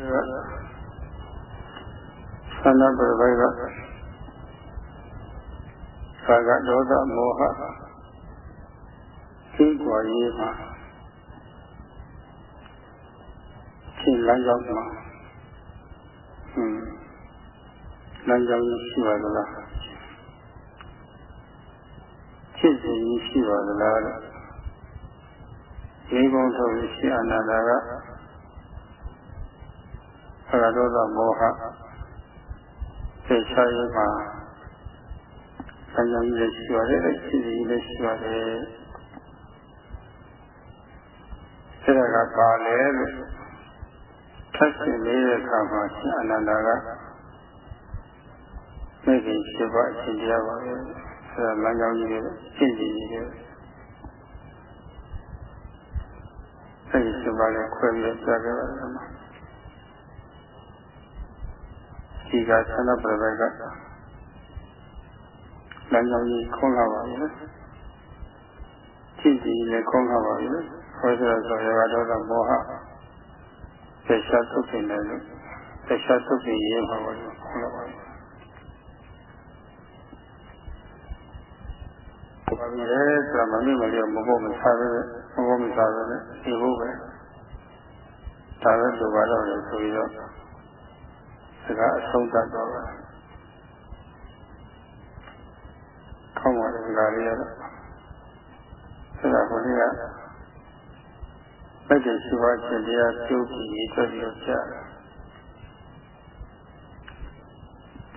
သန္နပရပိုက်ကသာကဒေါသမောဟသိကွာရေးမှာရှင်းလမ်းကြောင်းမှာဟွန်းလမ်းကြောင်းရှိပါသလားဖြစ်စဉ်ကြီးရှိပါသလားလို့ဒီကုန်းဆိုရှိအနန္ဒာက အရဒေါသမောဟသိချရေးမှာလမ်းကြောင်းကြီးလည်းရှိပါတယ်ဖြစ်စဉ်ကြီးလည်းရှိပါတယ်အဲ့ဒါကပါလေလို့ထပ်ရှင်နေတဲ့အခါမှာရှင်အနန္ဒာကမိခင်ရှိပါအရှင်တရားပါပဲအဲဒါလမ်းကြောင်းကြီးတွေရှင်းကြည့်နေတယ်အဲဒီရှိပါလေခွဲပြီးကြားကြပါတော့ ဒီကသနပရဘကလမ်းကြောင်းကြီးခုံးလာပါပြီရှင်းကြည့်လည်းခုံးလာပါပြီဟောဆိုတော့ရကတော့မောဟသက်ရှားထုတ်နေတယ်လို့သက်ရှားထုတ်နေရေးမှာပါလို့ခေါ်လာပါဘူးပါပြီလေဆိုတာမမိမလေးမဟုတ်မစားပဲမဟုတ်မစားပဲဒီဟုတ်ပဲဒါပဲလိုပါတော့လို့ဆိုပြီးတော့စ ကားအဆုံးသတ်တော့ပါခေါင်းပါတဲ့စကားလေးရတော့အဲဒါကိုလည်းဘက်ကရှိပါခြင်းတရားပြုပြီးရည်ထွက်ပြီးတော့ကြားတယ်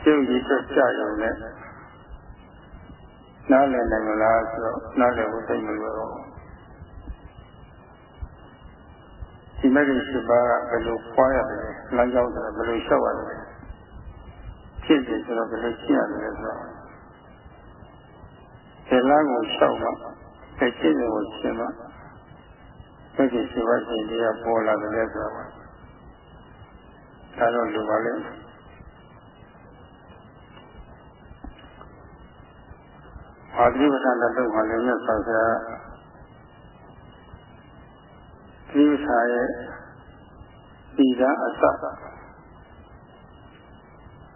ပြုရည်ထွက်ကြရုံနဲ့နားလည်နိုင်မလားဆိုတော့နားလည်ဖို့သိမလို့တော့ဒီမဂ္ဂင်ရှိပါကဘယ်လိုပွားရတယ်လမ်းကြောင်းဆိုတော့ဘယ်လိုလျှောက်ရတယ် ဖြစ်တယ်ဆိုတော့ဘယ်လိုရှင်းရတယ်ဆိုတော့ဒီလမ်းကိုလျှောက်မှအကျင့်ကိုရှင်းမှမဂ္ဂင်ရှိပါခြင်းတရားပေါ်လာတယ်ဆိုတော့ဒါတော့လိုပါလိမ့်မယ်အာတိပဋ္ဌာန်တုတ်မှာလည်းမြတ်စွာဘုရားဒီစာရဲ့ဒီသာအစ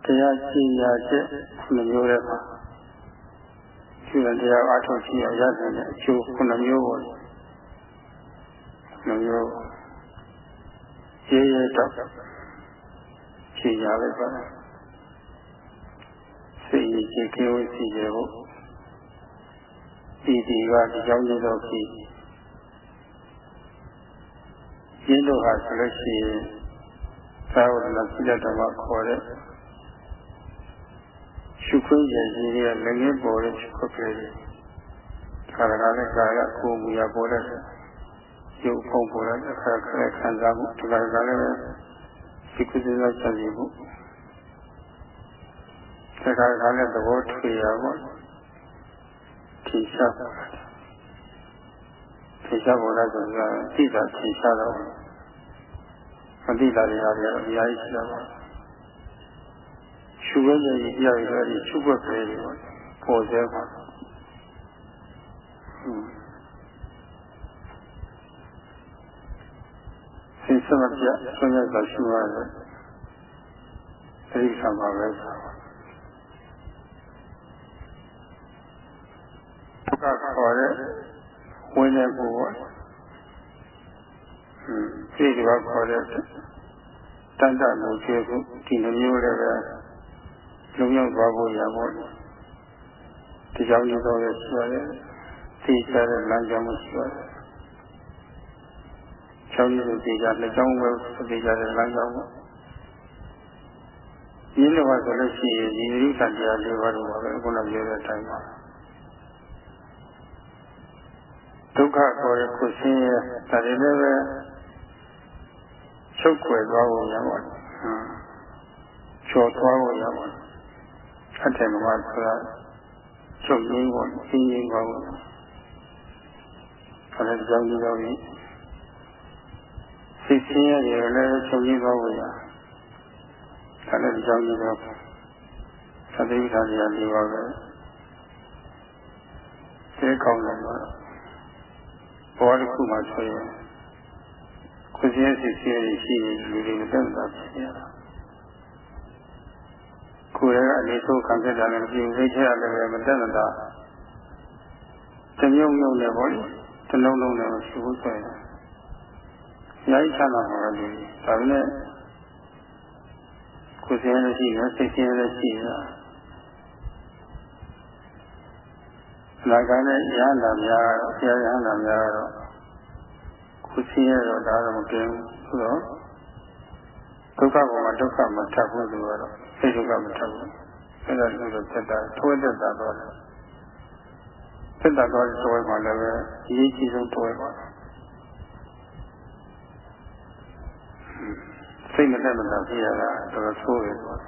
တရားကြည်ရာချက်ခုမျိုးရဲ့မှာရှင်တရားအားထုတ်ရှိရရတဲ့အကျိုးခုမျိုးပေါ့နှမျိုးရေးရတော့ကြည်ရလိုက်ပါစိတ်ကြည်ကင်းဝစီရဖို့ဒီဒီကဒီကြောင့်ရတော့ဖြစ်ရင်းတို့ဟာဆိုလို့ရှိရင်သာဝတ္တစိတ္တဓမ္မခေါ်တဲ့ရှု ခွင့်ရည်ကြီးရဲ့လည်းငင်းပေါ်တဲ့ရှုခွင့်ကလေးခါရကလည်းကာယကိုမူရပေါ်တဲ့ရုပ်ဖုံးပေါ်တဲ့အခါခက်ခံစားမှုဒီကလည်းစိတ်ကူးစဉ်းစားချက်ယူမှုဒီကလည်းသဘောထွေရပေါ့ထင်ရှားတာထင်ရှားပေါ်လာဆိုတော့သိတာထင်ရှားတော့မသိတာတွေဟာလည်းအများကြီးရှိတာပါ ရှုခွင့်ရဲ့တရားတွေလည်းရှုခွင့်ပဲတွေပေါ့ပေါ်စေပါဟင်းစိတ်စမပြဆွမ်းရတာရှုရတယ်အဲဒီဆံပါပဲဆိုတော့ကခေါ်တဲ့ဝင်တဲ့ဘုရားဟင်းဒီကခေါ်တဲ့တန်တမှုကျေခုဒီလိုမျိုးလည်းပဲ လုံရောက်သွားဖို့ရပါတော့ဒီကြောင့်ဒီတော့လည်းရှိရတယ်သိကြတဲ့လမ်းကြောင်းမှုရှိရတယ်ချောင်းကြီးသိကြလက်ကြောင်းပဲသိကြတဲ့လမ်းကြောင်းပေါ့ဒီလိုပါဆိုလို့ရှိရင်ဒီရိသတရားလေးပါတော့ပါပဲခုနပြောတဲ့အတိုင်းပါဒုက္ခခေါ်တဲ့ခုဆင်းရဲဒါတွေလည်းပဲချုပ်ွယ်သွားဖို့ရပါတယ်။ချော်သွားဖို့ရပါတယ်။ အထက်မှာဆိုတာချုပ်ရင်းဖို့ရှင်းရင်းဖို့ခဏကြောင်းကြောင်းကြီးစိတ်ဆင်းရဲတွေလည်းချုပ်ရင်းသွားဖို့ရခဏကြောင်းကြီးတော့သတိပဋ္ဌာန်ကြီးလေးပါပဲ။သိကောင်းတယ်တော့ဘောတစ်ခုမှဆိုရင်ခုစင်းစစ်စင်းရှိနေလူတွေတက်တာဖြစ်ရတာ ကိုယ်ရဲ့အနေဆိုးခံခဲ့တာလည်းမကြည့်ဘူးသိချရလည်းပဲမတက်မတာတမျိုးမျိုးနဲ့ပေါ့လေတလုံးလုံးနဲ့မရှိဘူးဆိုရင်ညာချမ်းသာမှာလည်းဒါပေမဲ့ကိုယ်စင်းလည်းရှိတယ်စိတ်စင်းလည်းရှိတယ်နာကနဲ့ရဟန္တာများတော့ဆရာရဟန္တာများတော့ကိုယ်စင်းရတော့ဒါတော့မကင်းဘူးဆိုတော့ဒုက္ခပေါ်မှာဒုက္ခမထပ်ဘူးဆိုတော့ စိတ်ဒုက္ခမထပ်ဘူးအဲ့ဒါလို့တော့သက်တာထိုးသက်တာတော့သက်တာတော့ဆိုရမှလည်းပဲအရေးကြီးဆုံးတွဲပါစိတ်မတက်မတာဖြစ်ရတာတော်တော်ဆိုးတယ်ပေါ့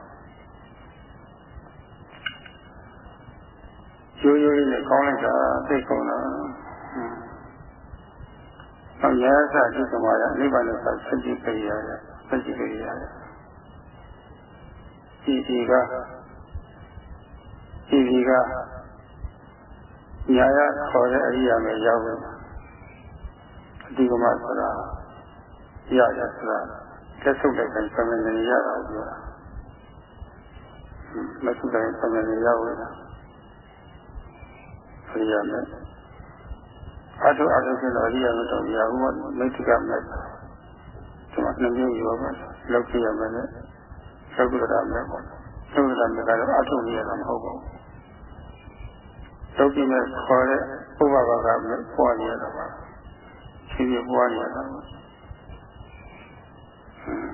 ရိုးရိုးလေးနဲ့ကောင်းလိုက်တာသိကောင်းတာဟွန်းနောက်ရသတိကမာရနိဗ္ဗာန်နဲ့ဆက်စတိကြရရဆက်စတိကြရရ ဒီဒီကဒီဒီကညာရခေါ်တဲ့အရိယာမေရောက်ပြီအဒီကမဆိုတာရရဆိုတာလက်ဆုပ်လိုက်တဲ့သမဏေရတာပြောတာလက်ဆုပ်လိုက်သမဏေရောက်ပြီအရိယာမေအထုအထုဆိုတော့အရိယာမေတော့ရာဟုမိတ်ကမဲ့ဒီမှာနှမျိုးရောပါလောက်ပြရမယ် နဲ့လောကုတ္တရာမဲ့ပေါ့လောကုတ္တရာမဲ့ကတော့အထုရတာမဟုတ်ပါဘူးလောကီနဲ့ခေါ်တဲ့ဥပဘာကမဲ့ပွားနေရတာပါရှင်ပြပွားနေရတာပါ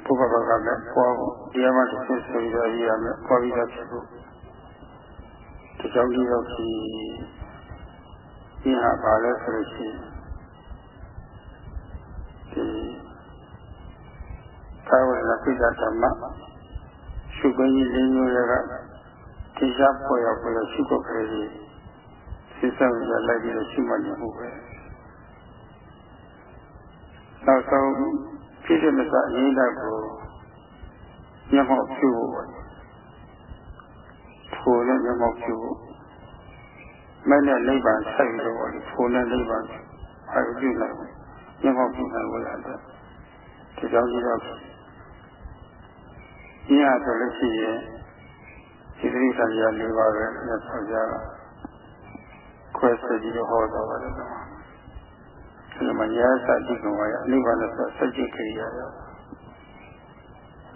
ပုဗ္ဗဘာကမဲ့ပွားဖို့တရားမှတစ်ချက်ဆိုပြီးတော့ရရမယ်ပွားပြီးတော့ဖြစ်ဖို့ဒီကြောင့်ဒီတော့ဒီဒီဟာပါလဲဆိုလို့ရှိရင်ဒီသာဝရဏပိဋကဓမ္မ ရှုခွင့်ကြီးလေးမျိုးတွေကဒီစားပေါ်ရောက်ပေါ်ရောက်ရှုခွင့်ကလေးစိတ်ဆက်ရလိုက်ပြီးတော့ရှိမှနေမှုပဲနောက်ဆုံးဖြစ်တဲ့မစအရင်ကကိုမျက်မှောက်ပြုဖို့ပေါ့ထိုနဲ့မျက်မှောက်ပြုဖို့မဲ့နဲ့နိဗ္ဗာန်ဆက်ပြီးတော့ထိုနဲ့နိဗ္ဗာန်အာရုံပြုနိုင်မျက်မှောက်ပြုနိုင်လို့ရတယ်ဒီကြောင့်ဒီတော့ ဒီဟာဆိုလို့ရှိရင်ဒီတိစ္ဆာတရား၄ပါးပဲလက်ဆောင်ကြတာခွဲဆက်ပြီးတော့ဟောတော်ပါတယ်ကွာဒီမှာညာသတိကမာယအနိဗ္ဗာန်ဆိုစัจ jit ကိရိယာရော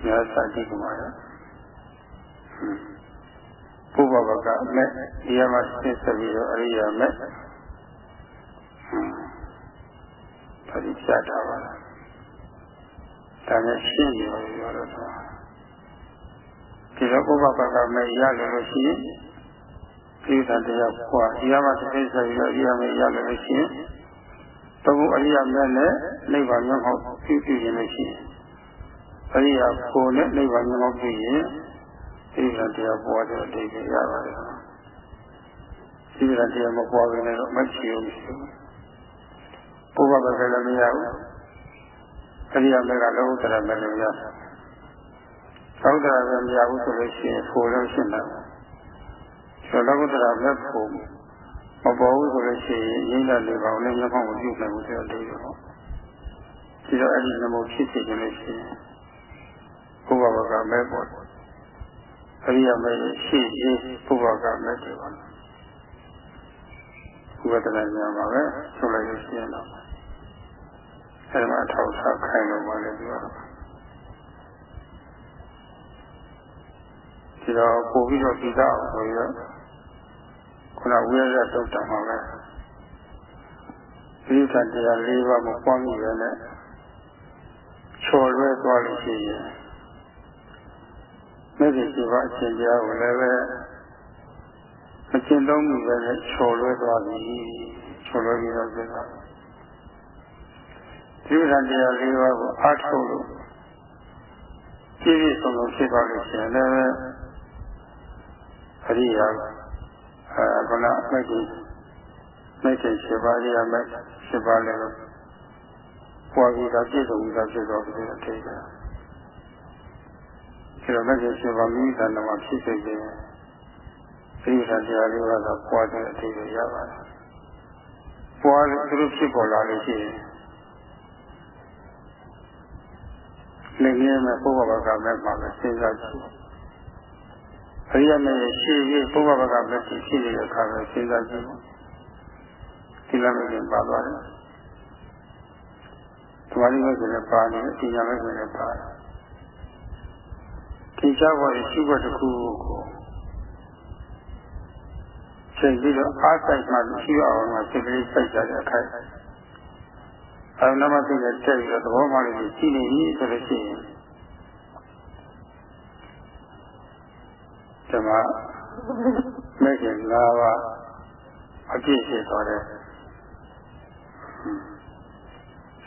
ညာသတိကမာယဘုဘဘကမဲ့ဒီရမှာသိစပြီးတော့အရိယာမဲ့ဟွန်းဒါဒီပြတာပါလားဒါနဲ့ရှင်းနေပါရောတော့ ဒီတော့ဘုဘဘကမဲ့ရလို့ရှိရင်ဒီသတရားပွားဒီရမှာသိစပြီးတော့အရိယာမဲ့ရလို့ရှိရင်တခုအရိယာမဲ့နဲ့နိဗ္ဗာန်မျက်မှောက်ပြုပြုရင်လို့ရှိရင်အရိယာကိုနဲ့နိဗ္ဗာန်မျက်မှောက်ပြုရင်ဒီကတရားပွားတဲ့အတိတ်ရပါတယ်ဒီကတရားမပွားဘဲနဲ့တော့မရှိဘူးမရှိဘူးဘုရားပဲလည်းမရဘူးအရိယာမဲ့ကလောကုတ္တရာမဲ့လည်းမရဘူး သောတရာပဲမရဘူးဆိုလို့ရှိရင်ဖို့လို့ရှင်းတယ်ဆိုလောကုတ္တရာမဲ့ဖို့မပေါ်ဘူးဆိုလို့ရှိရင်ရင်းတဲ့လေကောင်လည်းမျက်မှောက်မပြုနိုင်ဘူးဆိုတော့လေးရောဒီတော့အဲ့ဒီနမောဖြစ်စေခြင်းလို့ရှိရင်ဘုရားဘကမဲ့ပေါ်အရိယာမဲ့ရှိရေးဘုရားကမဲ့တယ်ပါဘုရားတရားများပါပဲဆိုလိုက်လို့ရှိရင်တော့အဲ့မှာထောက်ထားခိုင်းလို့ပါလေပြောတော့ ဒီတော့ပို့ပြီးတော့ပြီးသားဆိုရခုနဝိရဒတုတ်တံမှာပဲဒီကတရား၄ပါးကိုပွားမိရတဲ့ချော်လွဲသွားလို့ရှိရင်မြစ်ကြီးပါအရှင်တရားကိုလည်းပဲမကျင့်သုံးမှုပဲနဲ့ချော်လွဲသွားပြီချော်လွဲပြီးတော့ပြတာဒီကတရား၄ပါးကိုအားထုတ်လို့ပြည့်ပြည့်စုံစုံဖြစ်သွားလို့ရှိရင်လည်း အရိယာအဲခုနမဲ့ကြီးမဲ့ကြီး7ပါးရမဲ့7ပါးလည်းပွားပြီးတော့ပြည့်စုံပြီးတော့ဖြစ်တော့ဒီအထိတ်ကဒီတော့မဲ့ကြီး7ပါးမိမိတဏ္ဍမှာဖြစ်စေခြင်းသိက္ခာတရားလေးပါးကပွားတဲ့အထိတ်ကိုရပါတယ်ပွားလို့သူတို့ဖြစ်ပေါ်လာလို့ရှိရင်နေနေမဲ့ပုဗ္ဗဘကမဲ့မှာပဲစဉ်းစားကြည့် အရိယမေရှိပြီးပုဗ္ဗဘကမဲ့ရှိနေတဲ့အခါပဲစဉ်းစားကြည့်ဒီလိုမျိုးပါသွားတယ်သမာဓိမဲ့ဆိုလည်းပါနေတယ်ပညာမဲ့ဆိုလည်းပါတယ်သင်္ချာဘောရှိဘတ်တစ်ခုကိုချိန်ပြီးတော့အားဆိုင်မှရှိအောင်မှာစိတ်ကလေးစိုက်ကြတဲ့အခါအဲနမသိတဲ့တက်ပြီးတော့သဘောမှလေးရှိနေပြီဆိုလို့ရှိရင် ဓမ္မမဲ့ခင်၅ပါးအပြည့်ဖြစ်သွားတယ်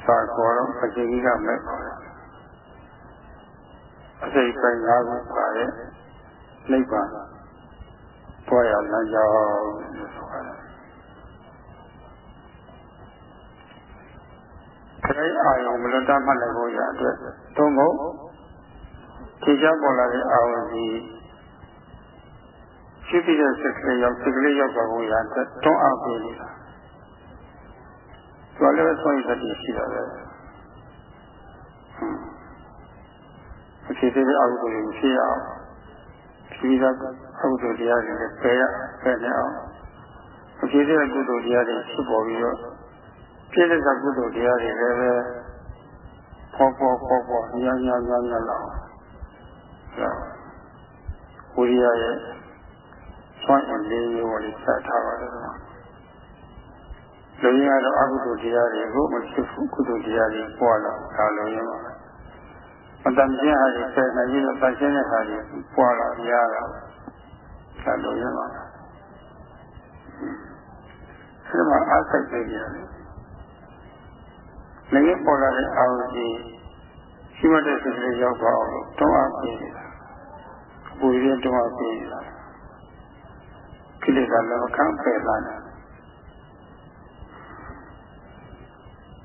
စာခေါ်တော့အကျဉ်းကြီးကမဲ့ခေါ်တယ်အစိတ်ပိုင်း၅ခုပါရဲ့နိဗ္ဗာန်ပေါ်ရလမ်းကြောင်းလို့ဆိုရတယ်ခရိအာယုံမလွတ်တတ်မှတ်နိုင်ဖို့ရအတွက်သုံးဖို့ခြေချပေါ်လာတဲ့အာယုံကြီး ရှိပြီးတဲ့စိတ်ကလေးရောက်စိတ်ကလေးရောက်သွားဖို့ရအတွက်တွန်းအားပေးနေတာသူလည်းဆွမ်းရည်တည်းရှိတာပဲအခြေသေးတဲ့အကုသိုလ်ကိုဖြစ်အောင်ပြီးတော့အကုသိုလ်တရားတွေလည်းပယ်ရပယ်နေအောင်အခြေသေးတဲ့ကုသိုလ်တရားတွေဖြစ်ပေါ်ပြီးတော့ပြည့်တဲ့ကုသိုလ်တရားတွေလည်းပဲပေါ်ပေါ်ပေါ်ပေါ်ညံ့ညံ့ညံ့ညံ့လောက်ဝိရိယရဲ့ ဆွမ်းအင်လေးမျိုးကိုစထားပါတယ်လူရင်းကတော့အကုသိုလ်တရားတွေကိုမဖြစ်ဘူးကုသိုလ်တရားတွေပေါ်လာဒါလိုရင်းပါမတန်ခြင်းဟာဒီဆယ်နိုင်ပြီးတော့တန်ခြင်းတဲ့ဟာတွေပွာလာရတာဒါလိုရမှာအဲဒီမှာအားစိတ်တွေရတယ်လည်းပေါ်လာတဲ့အာရုံကြီးရှိမတဲ့စိတ်တွေရောက်သွားအောင်တွန်းအားပေးနေတာပူရင်းတွန်းအားပေးနေတာ ကိလေသာလည်းခံပယ်လာတယ်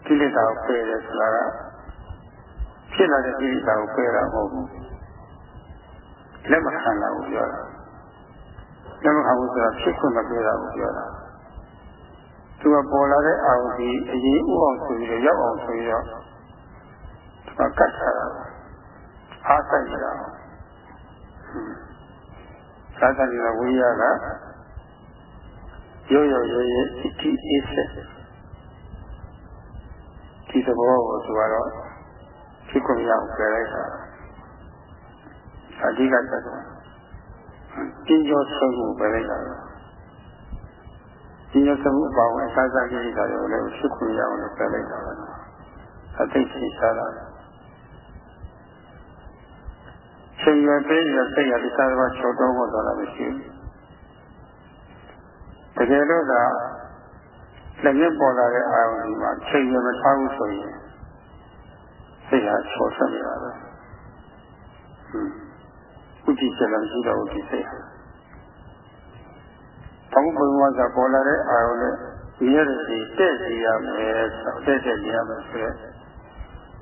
ကိလေသာကိုပယ်တယ်ဆိုတာကဖြစ်လာတဲ့ကိလေသာကိုပယ်တာမဟုတ်ဘူးလက်မခံတာကိုပြောတာလက်မခံဘူးဆိုတာဖြစ်ခွင့်မပေးတာကိုပြောတာသူကပေါ်လာတဲ့အာရုံဒီအရင်ဥအောင်ဆိုပြီးတော့ရောက်အောင်ဆိုပြီးတော့သူကကတ်ထားတာအားဆိုင်နေတာသာသနာဝိရက ရိုးရိုးရဲရဲအတိအေးဆက်ဒီသဘောကိုသူကတော့ဖြစ်ကုန်ရအောင်ပြောလိုက်တာအဓိကတက်တော့ပြင်းကျော်ဆုံးကိုပြောလိုက်တာပြင်းကျော်ဆုံးအပေါင်းအစားစားကိစ္စတွေကိုလည်းဖြစ်ကုန်ရအောင်လို့ပြောလိုက်တာအသိသိစားတာချိန်ရပေးရစိတ်ရဒီစားတော့ချုပ်တော့ဖို့တော့မရှိဘူး တကယ်လို့ကလက်နဲ့ပေါ်လာတဲ့အာရုံဒီမှာချိန်ရမထားဘူးဆိုရင်စိတ်ဟာချောဆက်နေတာပဲဥကြည့်ချက်လည်းရှိတော့ဒီစိတ်ဟာဘောင်းဘုံဝါကပေါ်လာတဲ့အာရုံနဲ့ဒီရတဲ့ဒီတဲ့စီရမယ်ဆိုတဲ့တဲ့နေရမယ်ဆိုရဲ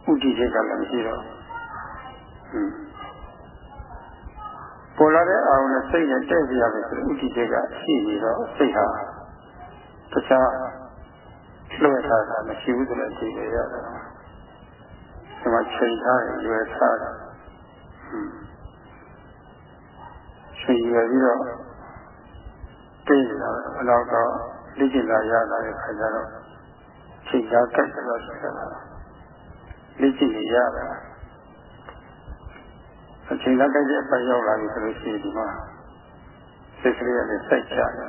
ဥကြည့်ချက်ကလည်းမရှိတော့ ပေါ်လာတဲ့အာရုံနဲ့စိတ်နဲ့တဲ့စီရမယ်ဆိုဥကြည့်ချက်ကရှိနေတော့စိတ်ဟာတခြားလွှဲထားတာမရှိဘူးဆိုလည်းသိရရတယ်ဒီမှာချိန်ထားတယ်ရွယ်ထားတယ်ချိန်ရွယ်ပြီးတော့ပြေးလာအလောက်တော့လိကျင်လာရလာတဲ့ခါကျတော့ချိန်သားကတ်တော့ဆက်လာလိကျင်နေရတာ အချိန်သားကတ်တဲ့အပိုင်းရောက်လာပြီဆိုလို့ရှိရင်ဒီမှာစိတ်ကလေးကလည်းစိုက်ချတာ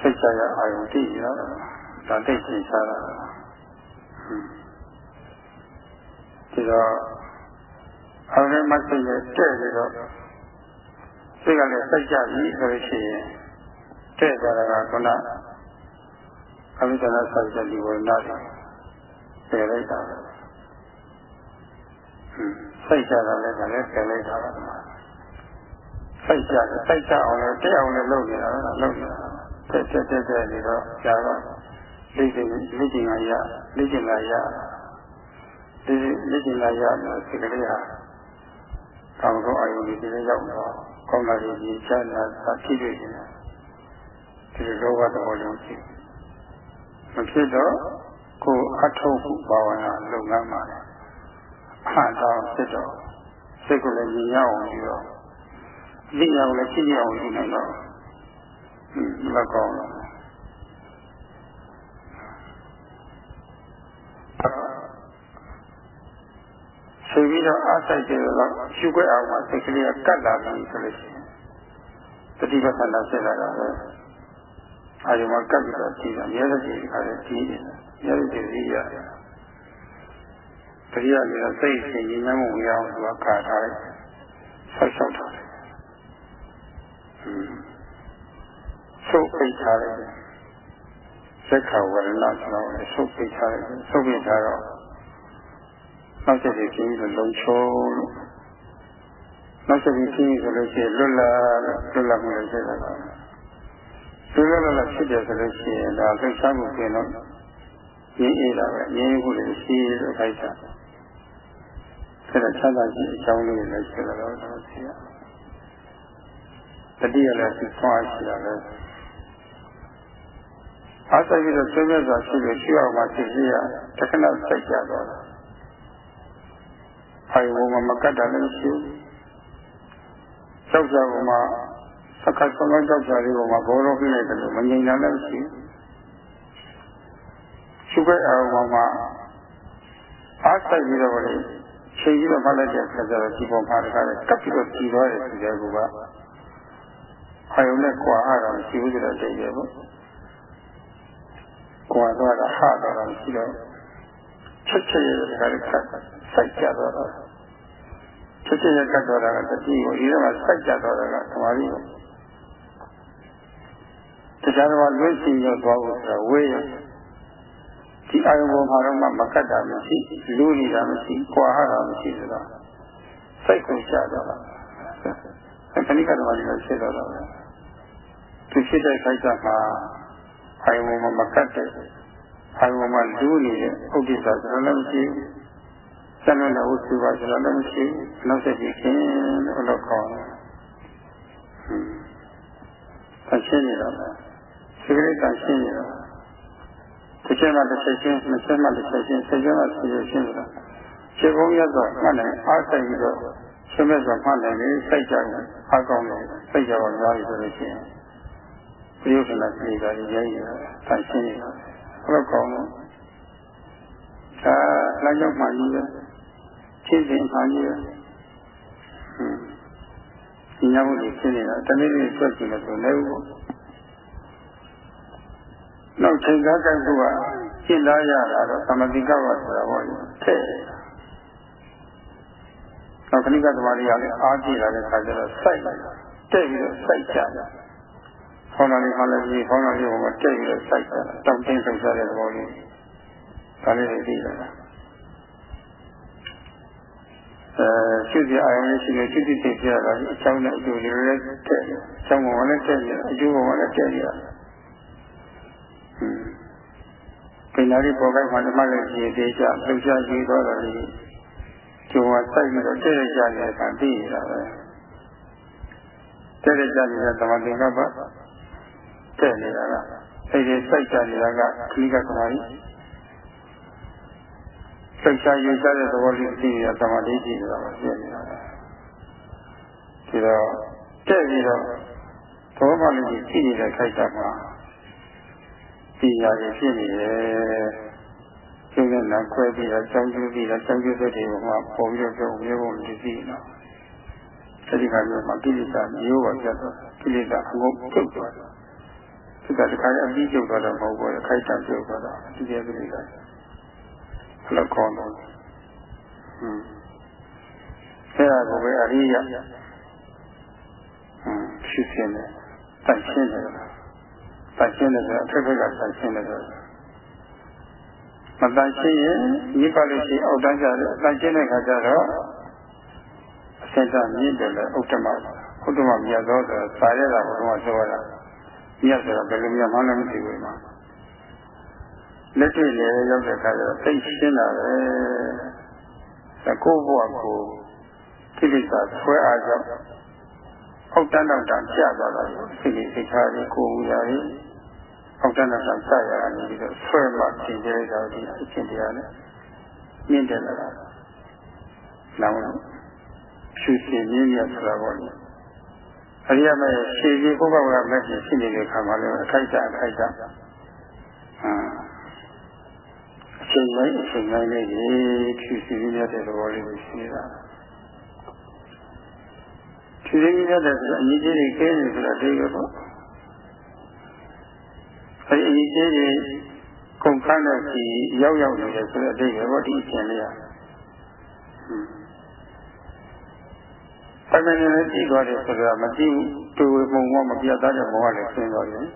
စိတ်ချရအာယုံတည်ရတာဒါသိချိန်စားတာဒီတော့အောင်းထဲမှာစိတ်နဲ့တဲ့ပြီးတော့စိတ်ကလည်းစိုက်ကြပြီဆိုလို့ရှိရင်တဲ့ကြတာကခုနအမိတနာဆိုင်တဲ့ဒီဝိညာဉ်တွေပယ်လိုက်တာပဲ စိုက်ကြတာလည်းဒါလည်းပယ်လိုက်တာပါစိုက်ကြတယ်စိုက်ကြအောင်လည်းတဲ့အောင်လည်းလုပ်နေတာလုပ်နေတာတဲ့တဲ့တဲ့တဲ့နေတော့ကြာတော့လိမ့်လိမ့်လိမ့်ကျင်လာရလိမ့်ကျင်လာရဒီလက်ကျင်လာရတဲ့စိတ်ကလေးဟာကောင်းသောအာယုန်ဒီလေးရောက်တော့ကောင်းတာတွေဒီချမ်းသာသာဖြစ်တွေ့နေတာဒီလိုဘတော်လုံးဖြစ်မဖြစ်တော့ကိုအထောက်ဖို့ဘာဝနာလုပ်ငန်းမှာဟ န်တော့ဖြစ်တော့စိတ်ကိုလည်းညင်ရအောင်ပြီးတော့အသိဉာဏ်ကိုလည်းဖြစ်ရအောင်ယူနိုင်တော့မကောင်းတော့ဆိုပြီးတော့အားဆိုင်တယ်တော့ရှုခွက်အောင်မှာစိတ်ကလေးကကတ်လာပြီဆိုလို့ရှိရင်တတိပဌာနာဖြစ်လာတာပဲအာရုံမှာကတ်ပြီးတော့ကြည့်တာရဲတဲ့ကြည့်ခါလေးကြည့်တယ်ရဲတဲ့ကြည့်ရရတယ် တတိယနေ့တော့စိတ်ရှင်ညီညွတ်မှုရအောင်သူကခါထားလိုက်ဆောက်ရှောက်ထားတယ်ဆုပ်ပိတ်ထားတယ်သက်ခါဝရဏဆိုတော့ဆုပ်ပိတ်ထားတယ်ဆုပ်ပိတ်ထားတော့နောက်ဆက်ပြီးပြီးလို့လုံချုံလို့နောက်ဆက်ပြီးပြီးဆိုလို့ရှိရင်လွတ်လာလွတ်လာမှုလည်းဖြစ်လာတာလွတ်လာလာဖြစ်တယ်ဆိုလို့ရှိရင်ဒါလှုပ်ရှားမှုပြင်တော့ရင်းအေးတာပဲရင်းမှုလည်းရှိလို့ခိုက်တာ အဲ့ဒါချမ်းသာခြင်းအကြောင်းလေးတွေလည်းရှိလာတော့တော့ရှိရတတိယလည်းသူဆွားရှိတာပဲအားစိတ်ပြီးတော့ဆွေးနွေးစွာရှိလို့ရှိအောင်မှသိရတခဏစိတ်ကြတော့တာဖိုင်ဘုံမှာမကတ်တာလည်းမရှိဘူးကြောက်ကြဘုံမှာစက္ကဆုံးလုံးကြောက်ကြလေးဘုံမှာဘောလုံးပြလိုက်တယ်လို့မငြိမ်တာလည်းမရှိဘူးရှုပ်ခဲ့အောင်မှာအားစိတ်ပြီးတော့ လေချိန်ပြီးတော့မှလိုက်တဲ့အခါကျတော့ဒီပုံမှာတခါလေကပ်ပြီးတော့ကြည်သွားတယ်ဒီတဲ့ကူကအာယုံနဲ့ကြွားရတာမရှိဘူးဆိုတော့တည်းရဲ့ပေါ့ကြွားသွားတာဟာတော့မရှိတော့ချက်ချက်ရတဲ့ခါလေးကပ်စိုက်ကြတော့တာချက်ချက်ရကပ်တော့တာကတတိကိုဒီတော့စိုက်ကြတော့တာကသမာဓိကိုတရားတော်လွင့်စီရောသွားဖို့ဆိုတော့ဝေးရ ဒီအာယုံပေါ်မှာတော့မကတ်တာမရှိလူနေတာမရှိကြွားရတာမရှိဆိုတော့စိတ်ကိုချတော့တာခဏိကတော်လည်းဖြစ်တော့တာပဲသူဖြစ်တဲ့ခိုက်တာမှာအာယုံပေါ်မှာမကတ်တဲ့အာယုံမှာလူနေတဲ့ဥဒိစ္စဆိုတော့လည်းမရှိဘူးစံလို့လည်းဝုစုပါဆိုတော့လည်းမရှိဘူးနောက်ဆက်ပြီးခင်းလို့တော့ကောင်းတယ်ဟွန်းဆင်းနေတော့စိဂရိတ်တန်ရှင်းနေတော့ တစ်ချက်မှတစ်ချက်ချင်းနှစ်ချက်မှတစ်ချက်ချင်းဆက်ချက်မှဆက်ချက်ချင်းဆိုတော့ခြေကုန်းရတော့မှတ်နိုင်အားဆိုင်ပြီးတော့ရှင်းမဲ့ဆိုမှတ်နိုင်ပြီစိတ်ကြတယ်အားကောင်းတယ်စိတ်ကြတော့များပြီဆိုလို့ရှိရင်ပြယုဒနာစိတ်ဓာတ်ကြီးရည်ရတန်ရှင်းနေတာဘယ်လိုကောင်းလဲဒါလမ်းကြောင်းမှကြီးတယ်ဖြစ်စဉ်မှကြီးတယ်ဟွန်းဒီညမှုတွေဖြစ်နေတာတနေ့နေ့ဆွတ်ကြည့်လို့ဆိုနေဘူးပေါ့ နောက်ချိန်ကားကြိုက်ဖို့ကရှင်းလာရတာတော့သမတိကဝဆိုတာပေါ့လေတဲ့နောက်ခဏကသမားတွေကလည်းအားကြည့်လာတဲ့ခါကျတော့စိုက်တဲ့ပြီးတော့စိုက်ကြတယ်ခေါင်းတော်လေးခေါင်းလေးကြီးခေါင်းတော်လေးကတဲ့ပြီးတော့စိုက်ကြတယ်တောင်းတင်းဆုံးကြတဲ့သဘောလေးဒါလေးတွေသိလာတာအဲရှုစီအာရုံလေးရှိနေရှုတိသိပြရတာအချောင်းနဲ့အကျိုးတွေလည်းတဲ့တယ်အချောင်းကလည်းတဲ့တယ်အကျိုးကလည်းတဲ့တယ် ပင်လာရီပေါ်ကိုက်မှဓမ္မလည်းကြည်သေးကြလှုပ်ရှားကြည့်တော့တယ်ကျုံဝစိုက်ပြီးတော့တဲ့တဲ့ကြတဲ့အခါသိရတာပဲတဲ့တဲ့ကြနေတဲ့သမတင်ကပတဲ့နေတာကအဲ့ဒီစိုက်ကြနေတာကခလိကသမားကြီးလှုပ်ရှားယူကြတဲ့သဘောလေးသိနေတာသမာဓိကြည့်နေတာပဲဖြစ်နေတာဒီတော့တဲ့ပြီးတော့သောမလေးကြီးကြည့်နေတဲ့ခိုက်တာမှာ ပညာရည်ဖြစ်နေတယ်ကျုပ်နဲ့နာခွဲပြီးတော့ကြောင်းကျူးပြီးတော့ကြောင်းကျူးတဲ့တွေကပုံပြီးတော့ကြောင်းမျိုးပုံတည်ပြီးတော့အဲဒီကမျိုးမှာကိလေသာမျိုးပါပြတ်တော့ကိလေသာအငုတ်ပြုတ်သွားတယ်ဒီကတခါအပြီးပြုတ်သွားတော့မဟုတ်ဘူးခိုက်တံပြုတ်သွားတော့ဒီကျေကိလေသာဘလောက်ကောင်းတော့ဟွန်းအဲဒါကိုပဲအရိယဟွန်းဖြစ်ခြင်းနဲ့တန့်ရှင်းတယ် တန်ရှင်းတယ်ဆိုအထက်ဘက်ကတန်ရှင်းတယ်ဆိုမတန်ရှင်းရင်ညစ်ပါလို့ရှိရင်အောက်တန်းကြတယ်တန်ရှင်းတဲ့ခါကျတော့အစတမြင့်တယ်လေဥတ္တမဥတ္တမမြတ်သောဆိုစာရတာဘုရားပြောတာမြတ်ဆိုတာဘယ်လိုမြတ်မှလည်းမသိဘူးမှာလက်တွေ့လေရောက်တဲ့ခါကျတော့သိရှင်းတာပဲသကိုဘဝကိုကိလေသာဆွဲအားကြောင့်အောက်တန်းတော့တန်ကျသွားတာစိတ်စိတ်ထားပြီးကိုယ်မူရာကြီး အောက်တန်းတော့တန်ကျရတာနေပြီးတော့ဆွဲမှသင်ကြရတာဒီအချင်းတရားနဲ့မြင့်တယ်လာတာနောက်ဖြူစင်ရင်းရဆိုတာပေါ့လေအရိယာမေရှည်ကြီးပုဂ္ဂိုလ်ကမက်ရှိရှိနေတဲ့ခါမှာလည်းအခိုက်အတန့်အခိုက်အတန့်အာအချိန်တိုင်းအချိန်တိုင်းလေးကြီးဖြူစင်ရင်းတဲ့သဘောလေးကိုရှိနေတာဖြူစင်ရင်းတဲ့ဆိုအညီကြီးတွေကဲနေဆိုတာဒိဋ္ဌိပေါ့ အဲဒီအညီကြီးတွေကုန်ခန်းတဲ့စီရောက်ရောက်နေတယ်ဆိုတဲ့အတိတ်ပဲဗောဒီအရှင်လေးอ่ะအမှန်တကယ်လည်းကြည့်သွားတယ်ဆိုတာမကြည့်ဘူးတူဝေပုံကမပြတ်သားတဲ့ဘဝလည်းရှင်းသွားတယ်။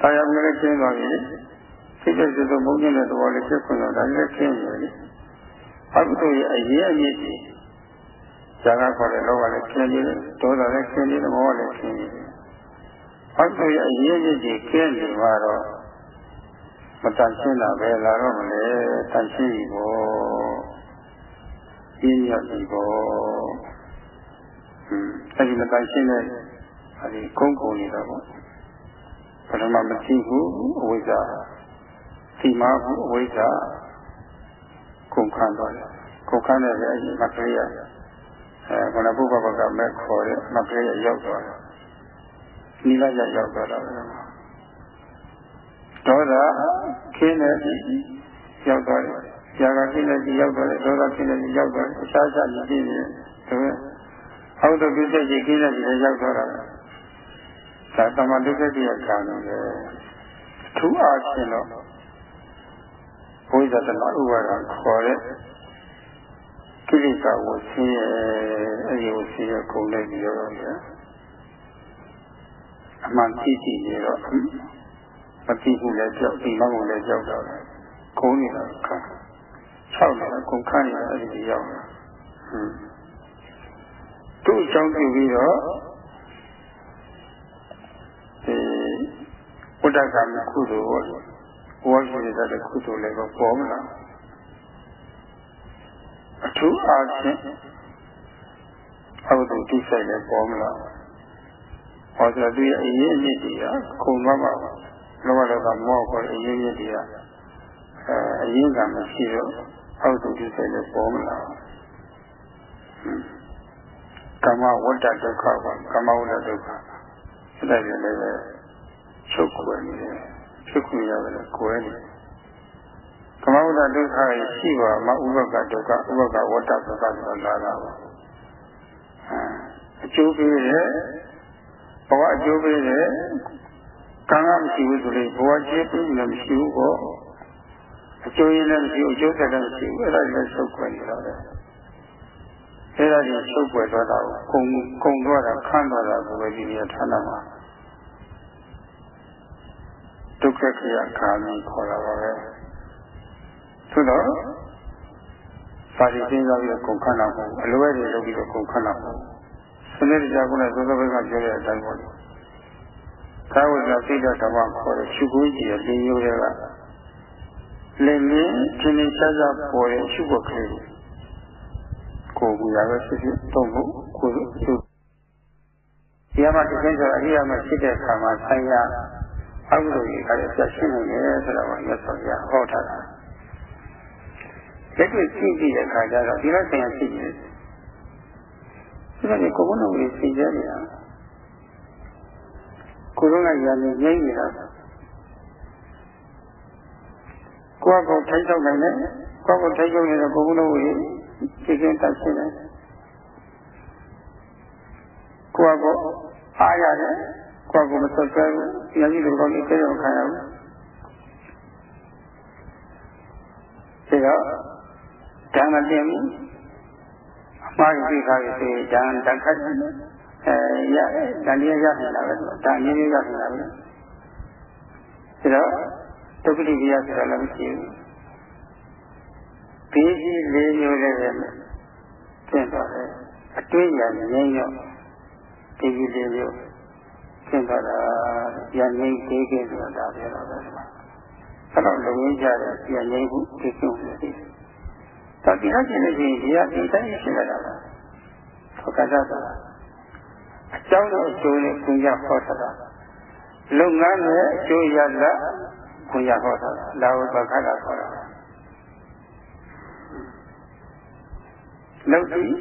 ဆရာမလည်းရှင်းသွားပြီ။စိတ်တဲ့စိတ်မုန်းတဲ့သဘောလေးဖြစ်ခွင့်တော့ဒါလည်းရှင်းနေပြီ။အကုသိုလ်ရဲ့အရေးအမြစ်ကြီးဇာကခေါ်တဲ့လောကလည်းရှင်းနေတယ်ဒေါသလည်းရှင်းနေတယ်မောဟလည်းရှင်းနေတယ်။ အကုသိုလ်ရဲ့အရေးအမြစ်ကြီးကျင်းနေမှာတော့မတန်ရှင်းတာပဲလာတော့မလဲတန်ရှင်းပြီပေါ့ပြင်းရပြီပေါ့ဟွန်းအဲဒီမတန်ရှင်းတဲ့အဲဒီကုန်းကုန်နေတာပေါ့ပထမမသိဘူးအဝိဇ္ဇာသိမှဘူးအဝိဇ္ဇာကုန်ခန်းတော့တယ်ကုန်ခန်းတဲ့အဲဒီမကလေးရအဲခန္ဓာဘုဘဘကမဲ့ခေါ်တဲ့မကလေးရရောက်သွားတယ် နိလရရောက်သွားတာပဲဒေါသခင်းတဲ့ရောက်သွားတယ်။ကြာကခင်းတဲ့ရောက်သွားတယ်ဒေါသခင်းတဲ့ရောက်သွားတယ်အခြားခြားကြည့်နေတယ်ဒါပဲအောက်တော့ပြည့်တဲ့ကြီးခင်းတဲ့ကြီးရောက်သွားတာ။ဒါတမဒုက္ခတိယခံနေတယ်။ထူအားဖြင့်တော့ဘုရားတနာဥပါဒခေါ်တဲ့ကိလေသာကိုဆင်းရဲအဲဒီကိုဆင်းရဲကုန်လိုက်ပြီးတော့ အမှန်သိကြည့်နေတော့မသိဘူးလည်းကြောက်ဒီမှမလည်းကြောက်တော့တယ်ခုံးနေတာခါ၆နေတာကုန်ခန့်နေတာအဲ့ဒီရောက်တာဟွန်းသူ့အကြောင်းပြုပြီးတော့ဒီဝိတ္တကမကုသိုလ်ဝါရှိတဲ့ကုသိုလ်လည်းပေါ်မလားအထူးအားဖြင့်အဘုဒ္ဓတိဆိုင်လည်းပေါ်မလား ဟောဆိုသူရဲ့အရေးအမြစ်တွေကခုံသွားပါပါလောဘဒေါသမောဟကိုအရင်းမြစ်တွေကအဲအရင်းကမရှိတော့အောက်သူဒီစိတ်လည်းပေါ်မလာကမ္မဝတ္တဒုက္ခပါကမ္မဝတ္တဒုက္ခအဲ့ဒါလည်းလည်းချုပ်ခွေနေတယ်ချုပ်ခွေရတယ်ကိုယ်နေကမ္မဝတ္တဒုက္ခရှိပါမဥပကဒုက္ခဥပကဝတ္တဒုက္ခဆိုတာလာတာပါအကျိုးပေးတယ် ဘဝအကျိုးပေးတယ်ကံကမရှိဘူးဆိုရင်ဘဝကျေးပြီးလည်းမရှိဘူးပေါ့အကျိုးရင်းလည်းမရှိဘူးအကျိုးသက်လည်းမရှိဘူးအဲ့ဒါလည်းဆုပ်ခွင့်နေတာပဲအဲ့ဒါကြီးဆုပ်ွယ်သွားတာကိုကုံကုံသွားတာခန့်သွားတာကိုပဲဒီနေရာဌာနမှာဒုက္ခခရခါမီခေါ်တာပါပဲသို့တော့ပါဠိစဉ်းစားပြီးတော့ကုန်ခန့်တာမဟုတ်ဘူးအလွဲတွေလုပ်ပြီးတော့ကုန်ခန့်တာမဟုတ်ဘူး စနစ်တကျကုနဲ့သောသောဘက်ကပြောတဲ့အတိုင်းပေါ့သာဝတ္တစိတ်ဓမ္မခေါ်တဲ့ရှုခွင့်ကြီးရဲ့လင်းရိုးတွေကလင်းလင်းချင်းချင်းရှားရှားပေါ်တဲ့ရှုဖို့ကလေးကိုကိုယ်ကရပဲဖြစ်ဖြစ်တော့ဖို့ကိုယ်ရှုဒီမှာတစ်ခါဆိုအရိယာမဖြစ်တဲ့အခါမှာဆိုင်ရအကုသိုလ်ကြီးကလည်းဆက်ရှင်းနေတယ်ဆိုတော့မြတ်စွာဘုရားဟောထားတာလက်တွေ့ကြည့်ကြည့်တဲ့အခါကျတော့ဒီလိုဆိုင်ရဖြစ်နေတယ် ဒီလိုကိုယ်ကလည်းသိကြနေတာကိုယ်ကရန်နေငြိမ့်နေတာကိုယ့်ကိုထိုက်တော့နိုင်တယ်ကိုယ့်ကိုထိုက်ကြနေတဲ့ကိုယ်ကလုံးကြီးသိချင်းတက်ရှင်းတယ်ကိုယ့်ကိုအားရတယ်ကိုယ့်ကိုမဆက်ဆွဲဘူးဉာဏ်ကြီးလိုကောင်းကြီးသိတော့ခံရဘူးဒါတော့ဓမ္မတင် မှုအမှားကြီးခါကြီးသိဓမ္မတခတ်တယ်အဲရတန်တရားရနေတာပဲဒါအင်းကြီးရနေတာပဲဒါတော့ဒုက္ခတိပြရဆိုတာလည်းမရှိဘူးဒီကြီးလေးမျိုးလေးပဲကျင့်တော့တယ်အတွေ့အကြုံငြိမ်းတော့ဒီကြီးလေးမျိုးကျင့်တော့တာရငြိမ်းသေးသေးဆိုတာဒါပြောတော့တယ်အဲ့တော့လုံရင်းကြတဲ့ရငြိမ်းမှုဒီကျုပ်နေတယ် ဒါဒီအချင်းလေးကြီးဒီအဒီတိုင်းရှင်းရတာပါသောကတ္တဆိုတာအကြောင်းနဲ့အကျိုးနဲ့ကိုရဟောတာလုပ်ငန်းနဲ့အကျိုးရလကိုရဟောတာလာဝတ္တခါတာခေါ်တာဟလုပ်ကြည့်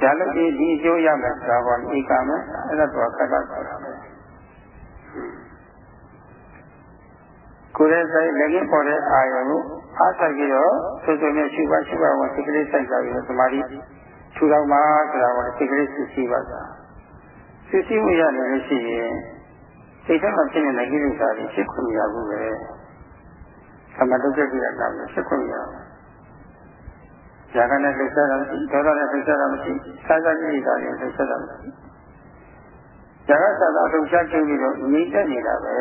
ဒါလို့ဒီဒီအကျိုးရမယ်ဆိုတာပေါ့ဧကမယ်အဲ့ဒါတော့ခက်တာဆိုတာပဲကိုယ်ရဲ့စိတ်လည်းကြီးပေါ်တဲ့အာရုံကို အားဆိုင်ပြီးတော့ဆွဆွနဲ့ရှုပါရှုပါဝင်စိတ်ကလေးစိုက်ကြပြီးတော့သမာဓိထူတော်မှာဆိုတာကစိတ်ကလေးစစ်စီပါသာစစ်စီမှုရတယ်လို့ရှိရင်စိတ်ထဲမှာဖြစ်နေတဲ့ကိလေသာတွေဖြစ်ခွင့်ရဘူးပဲသမတုက္ကတိရတာကိုဖြစ်ခွင့်ရဘူးဇာကနဲ့သိစားတာမရှိဒေါသနဲ့သိစားတာမရှိစာစာကိလေသာတွေသိစားတာမရှိဇာကသတာထုတ်ချချင်းပြီးတော့ငြိမ့်သက်နေတာပဲ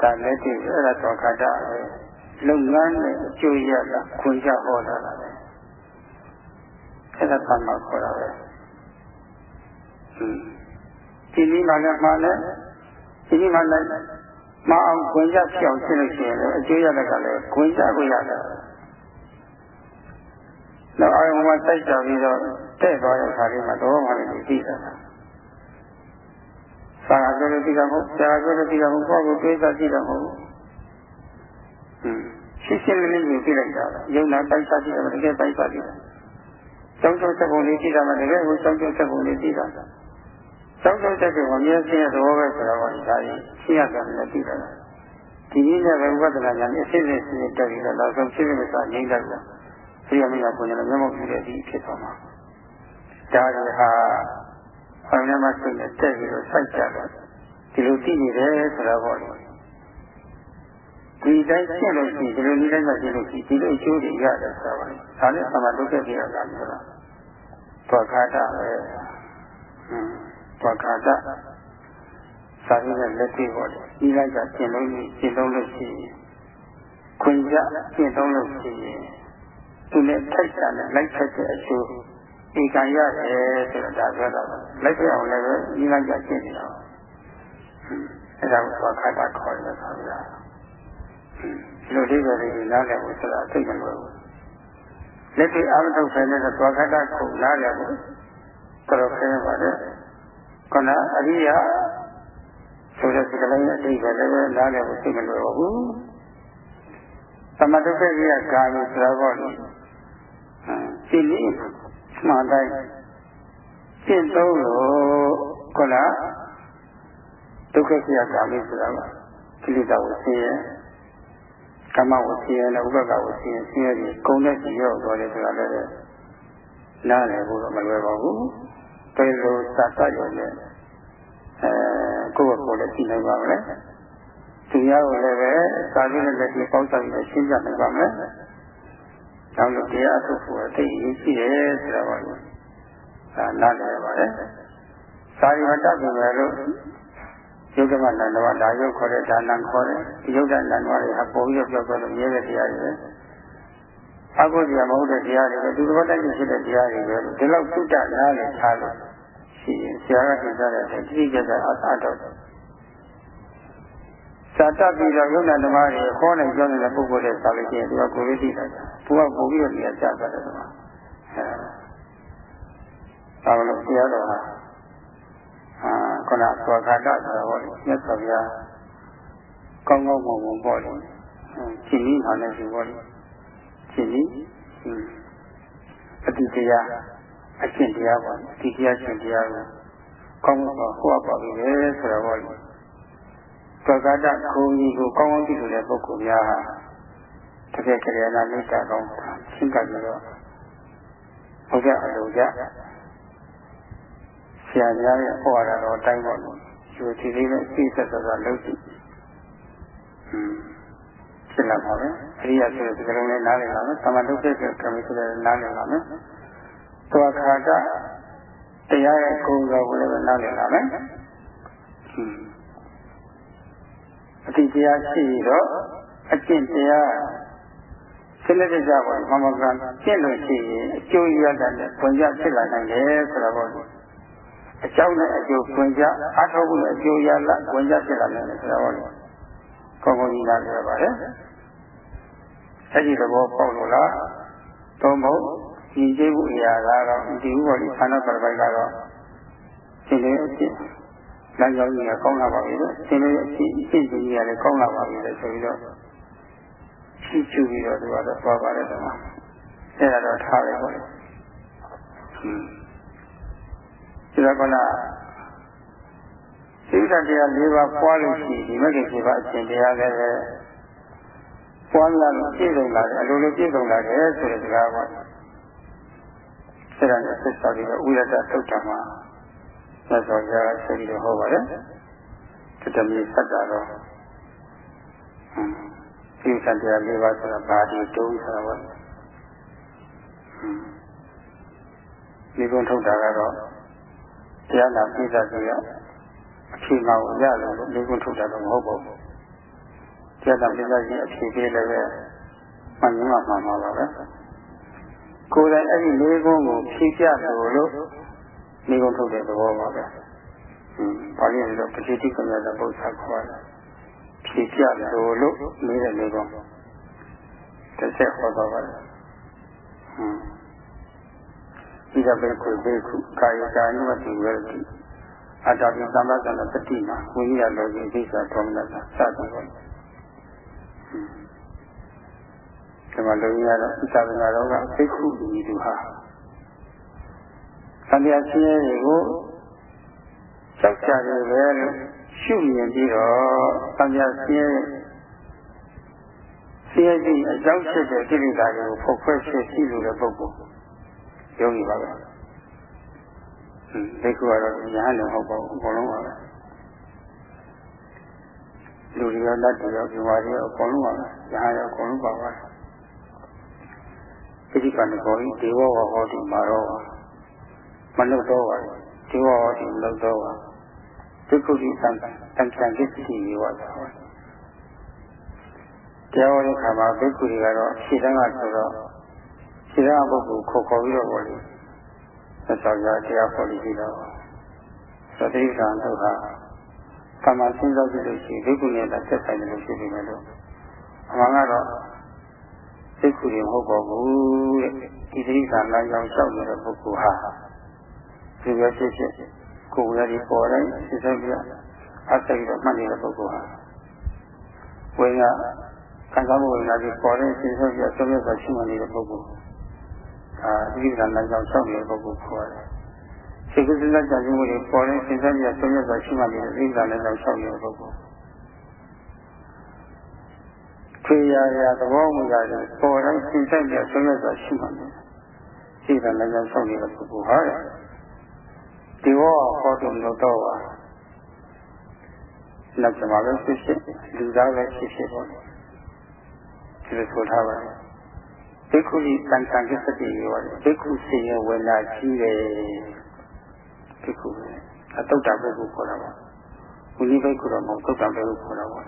ဒါလည်းဒီအဲ့ဒါတော့ခါတာပဲ လုပ်ငန်းနဲ့အကျိုးရတာခွင့်ကြဟောတာပဲအဲ့ဒါသမ္မာခေါ်တာပဲဒီနည်းမှလည်းမှလည်းဒီနည်းမှလည်းမအောင်ခွင့်ကြပြောင်းဖြစ်လို့ရှိရင်လည်းအကျိုးရတဲ့ကလည်းခွင့်ကြကိုရတယ်နောက်အာယုံမှာတိုက်ကြပြီးတော့တဲ့သွားတဲ့ခါလေးမှာတော့မှလည်းသိတာ။သာဂဆိုလို့သိတာမဟုတ်၊ဇာဆိုလို့သိတာမဟုတ်၊ဘောကိုတွေးစားသိတာမဟုတ်ဘူး။ဟွန်း ရှင်းရှင်းလင်းလင်းကိုသိလိုက်တာ။ယုံနာတိုက်စားသိတာမတကယ်တိုက်စားသိတာ။ကျောင်းကျောင်းချက်ပုံလေးသိတာမတကယ်ကိုကျောင်းကျောင်းချက်ပုံလေးသိတာ။ကျောင်းကျောင်းချက်ပုံကမြဲစင်းရဲ့သဘောပဲဆိုတော့ဒါကြီးရှင်းရတယ်လည်းသိတာ။ဒီနည်းနဲ့ပဲဥပဒနာညာနဲ့အစစ်စစ်စစ်တက်ပြီးတော့နောက်ဆုံးဖြစ်ဖြစ်မစားငြိမ့်တတ်တယ်။သိရမရကိုယ်နဲ့မျက်မှောက်ပြုတဲ့ဒီဖြစ်သွားမှာဒါတွေဟာအမှန်မှစိတ်နဲ့တက်ပြီးတော့စိုက်ကြတော့ဒီလိုသိနေတယ်ဆိုတာပေါ့လေ ဒီတိုင်းရှင်းလို့ရှိရင်ဒီလိုနည်းတိုင်းမှရှင်းလို့ရှိဒီလိုအကျိုးတွေရတယ်ဆိုတာပါလေဒါနဲ့သမဒုက္ခတိရတာမျိုးလားသောခါတပဲဟွန်းသောခါတစာရင်းနဲ့လက်တွေ့ပေါ့လေဒီလိုက်ကရှင်းလို့ရှင်းလို့လို့ရှိရင်ခွင့်ကြရှင်းတော့လို့ရှိရင်သူနဲ့ထိုက်တာနဲ့လိုက်ထိုက်တဲ့အကျိုးဧကံရတယ်ဆိုတော့ဒါပြောတာလိုက်ပြအောင်လည်းပဲဒီလိုက်ကြရှင်းနေတာအဲဒါကိုသွားခါတာခေါ်ရတာဗျာဒီ လိုဒီပဲဒီနားလည်ဖို့ဆိုတာသိမလို့လက်တွေ့အာမထုတ်ဆိုင်တဲ့သွားခါတာကိုနားလည်ဖို့တော်ခဲပါတယ်ခဏအရိယာဆိုတဲ့စကားလုံးအတိတ်ကလည်းနားလည်ဖို့သိမလို့ဘူးသမတုပ္ပရိယကာလို့ဆိုတော့စိတ်လေးမှန်တိုင်းရှင်းသုံးလို့ခုနဒုက္ခဆရာကာလေးဆိုတာကကိလေသာကိုဆင်းရဲ ကမ္မကိုဆင်းရဲနဲ့ဥပက္ခကိုဆင်းရဲဆင်းရဲပြီးကုံတဲ့စီရောက်သွားတယ်ဆိုတာလည်းနားလည်ဖို့တော့မလွယ်ပါဘူးဘယ်လိုစသတ်ရုံနဲ့အဲကိုယ့်ကိုယ်လည်းသိနိုင်ပါမလဲသူများကိုလည်းပဲစာရင်းနဲ့လက်ပြီးပေါင်းစပ်ပြီးရှင်းပြနိုင်ပါမယ်ကြောင့်လို့တရားထုတ်ဖို့အသိအရေးကြီးတယ်ဆိုတာပါလို့ဒါနားလည်ပါတယ်စာရိမတတ်တယ်လို့ ယုတ်ကမနန္ဒဝဒါယုတ်ခေါ်တဲ့ဒါနံခေါ်တဲ့ဒီယုတ်တနန္ဒဝတွေဟာပုံပြီးပြောပြောလို့မြဲတဲ့တရားတွေပဲအကုသိုလ်မဟုတ်တဲ့တရားတွေပဲဒီလိုတိုက်ဖြစ်တဲ့တရားတွေပဲဒီလောက်သုတ္တနားလည်းထားလို့ရှိရင်ဆရာကသင်ကြားတဲ့အတိုင်းတိကျတဲ့အသာတော့စာတတ်ပြီးတော့ယုံနာဓမ္မတွေခေါ်နေပြောနေတဲ့ပုဂ္ဂိုလ်တွေစာလို့ရှိရင်သူကကိုယ်လေးသိတာ။သူကပို့ပြီးတော့နေရာကျသွားတယ်ကွာ။အဲဒါလို့ဆရာတော်ဟာအာ ခုနသောခါတဆိုတော့မြတ်စွာဘုရားကောင်းကောင်းမွန်မွန်ပေါ့လေ။ရှင်ကြီးဟာလည်းဒီပေါ့လေ။ရှင်ကြီးအတိတရားအရှင်တရားပေါ့။အတိတရားရှင်တရားကိုကောင်းကောင်းဟောပါပြီလေဆိုတော့ပေါ့လေ။သောကတခုံကြီးကိုကောင်းကောင်းသိလို့တဲ့ပုဂ္ဂိုလ်များဟာတကယ်ကြရနာမိတ္တကောင်းရှင်းကပ်ပြီးတော့ဘုရားအလိုကြ ဆရာများရဲ့ဟောရတော်အတိုင်းပေါ့လို့ယူချီလေးနဲ့သိသက်သက်သာလုပ်ကြည့်ဟွန်းဖြစ်လာပါပဲအရိယာဆိုတဲ့စကားလုံးလေးနားလည်ပါမယ်သမတုပ္ပကကမိဆိုတဲ့နားလည်ပါမယ်သောခါတတရားရဲ့ကိုယ်တော်ကိုလည်းနားလည်ပါမယ်ဟွန်းအတိတရားရှိတော့အကျင့်တရားစိလက်ကြပါမမကံကျင့်လို့ရှိရင်အကျိုးရတတ်တဲ့ခွင့်ကြဖြစ်လာနိုင်တယ်ဆိုတော့ပေါ့ အကြောင်းနဲ့အကျိုးခွင့်ကြအထောက်အကူနဲ့အကျိုးရလာခွင့်ကြဖြစ်လာနိုင်တယ်ဆိုတော့ပေါ့ကောင်းကောင်းကြီးလာကြပါလေအဲ့ဒီသဘောပေါက်လို့လားသုံးဖို့ဒီကျေးဘူးအရာကတော့ဒီဥပ္ပါဒိဌာနပရပိုက်ကတော့ဒီလိုအဖြစ်လမ်းကြောင်းကြီးကကောင်းလာပါပြီလို့သင်တို့အဖြစ်အဖြစ်ကြီးကလည်းကောင်းလာပါပြီလို့ဆိုပြီးတော့ရှိချူပြီးတော့သူကတော့သွားပါတယ်တော့အဲ့ဒါတော့ထားပဲပေါ့လေဟွန်း ဒီတော့ကစိတ်ဓာတ်တရား၄ပါးပွားလို့ရှိဒီမဂ္ဂင်7ပါးအရှင်တရားလည်းပဲပွားများလို့ပြည့်စုံလာတယ်အလိုလိုပြည့်စုံလာတယ်ဆိုတဲ့စကားပေါ့ဆက်ရတဲ့ဆက်စော်ပြီးတော့ဥရတသုတ်တံမှာသက်တော်ကြဆက်ပြီးတော့ဟောပါတယ်တတမီဆက်တာတော့စိတ်ဓာတ်တရား၄ပါးဆိုတာဘာဒီတုံးဆိုတာပေါ့ဒီကုန်းထုတ်တာကတော့ တရားနာပြည့်စုံကြရအဖြေမှကိုရလို့ဒီကုန်းထုတ်တာတော့မဟုတ်ပါဘူးတရားနာပြည့်စုံခြင်းအဖြေပေးလည်းပဲမှန်မှန်မှန်ပါပါပဲကိုယ်တိုင်အဲ့ဒီလေးကုန်းကိုဖြည့်ပြလို့လို့ဒီကုန်းထုတ်တဲ့သဘောပါပဲဟင်းဘာလို့လဲတော့ပฏิတိကမြတ်တဲ့ပု္ပ္ပာခေါ်တယ်ဖြည့်ပြလို့လို့နေတဲ့လေးကုန်းတစ်ချက်ဟောတော့ပါတယ် ဟင်းဒီကဘေကုဘေကုကာယကာနုဝတိဝရတိအတ္တပိသမ္မာသနာတတိမှာဝိညာဉ်လောကိအိစ္ဆာသောမနတာစသည်ပေါ့ဒီမှာလူကြီးကတော့ဣသဗနာတော်ကဘိက္ခုဒီသူဟာသံဃာဆင်းရဲတွေကိုကြောက်ကြတယ်ပဲလို့ရှုမြင်ပြီးတော့သံဃာဆင်းရဲဆင်းရဲခြင်းအကြောင်းဖြစ်တဲ့ကိလေသာတွေကိုဖုတ်ခွဲဖြစ်ရှိလို့တဲ့ပုဂ္ဂိုလ် ယောဂီပါပဲ။ဟင်းဒီကတော့ညာလည်းဟုတ်ပါဘူးအကုန်လုံးပါပဲ။လူတွေရောလက်တွေရောဒီဝါတွေရောအကုန်လုံးပါပဲ။ညာရောအကုန်လုံးပါပါ။ပိဋကနကောဤဒေဝဝဟောတိမာရောမနုဿောဝါဒေဝဟောတိမနုဿောဝါဒုက္ခတိသံတံခံကိစ္စတိဝါသာတရားဟောတဲ့ခါမှာဘိက္ခုတွေကတော့ရှင်းတန်းကဆိုတော့ ခြေရပုဂ္ဂိုလ်ခေါ်ခေါ်ပြီးတော့ပေါ့လေသက်ဆောင်ကြတရားပေါ်ပြီးတော့သတိကံတို့ဟာကမ္မစဉ်းစားကြည့်လို့ရှိရင်ဒိက္ခုနဲ့သက်ဆိုင်တယ်လို့ရှိပြီးမယ်လို့အမှန်ကတော့ဒိက္ခုတွေမဟုတ်ပါဘူးတဲ့ဒီသတိကံလမ်းကြောင်းလျှောက်နေတဲ့ပုဂ္ဂိုလ်ဟာဒီလိုဖြစ်ဖြစ်ကိုယ်ရည်ပေါ်တိုင်းစဉ်းစားပြအဆက်ပြီးတော့မှတ်နေတဲ့ပုဂ္ဂိုလ်ဟာဝိညာခံစားမှုဝိညာဉ်တွေပေါ်တဲ့စဉ်းစားပြဆုံးဖြတ်စွာရှိမှနေတဲ့ပုဂ္ဂိုလ် အာဒီကံလမ်းကြောင်းလျှောက်နေတဲ့ပုဂ္ဂိုလ်ခေါ်တယ်။စိတ်ကူးစဉ်းစားကြံမှုတွေပေါ်တဲ့စဉ်းစားပြဆုံးဖြတ်စွာရှိမှနေတဲ့ဒီကံလမ်းကြောင်းလျှောက်နေတဲ့ပုဂ္ဂိုလ်ထွေရရသဘောမူရတယ်ပေါ်တိုင်းစဉ်းစားပြဆုံးဖြတ်စွာရှိမှနေတဲ့ဒီကံလမ်းကြောင်းလျှောက်နေတဲ့ပုဂ္ဂိုလ်ဟာဒီဝဟောတုံလို့တော့ပါလက်ချမှာပဲဖြစ်ဖြစ်လူသားပဲဖြစ်ဖြစ်ပေါ့ဒီလိုဆိုထားပါတယ် ဘိက္ခုကြီးတန်ဆံကိစ္စတိရောဘိက္ခုစီရဝေလာကြီးတယ်ဘိက္ခုအတုတ်တာဘိက္ခုခေါ်တာပါဘုရားဘိက္ခုတော့မဟုတ်တုတ်တာဘိက္ခုခေါ်တာပါ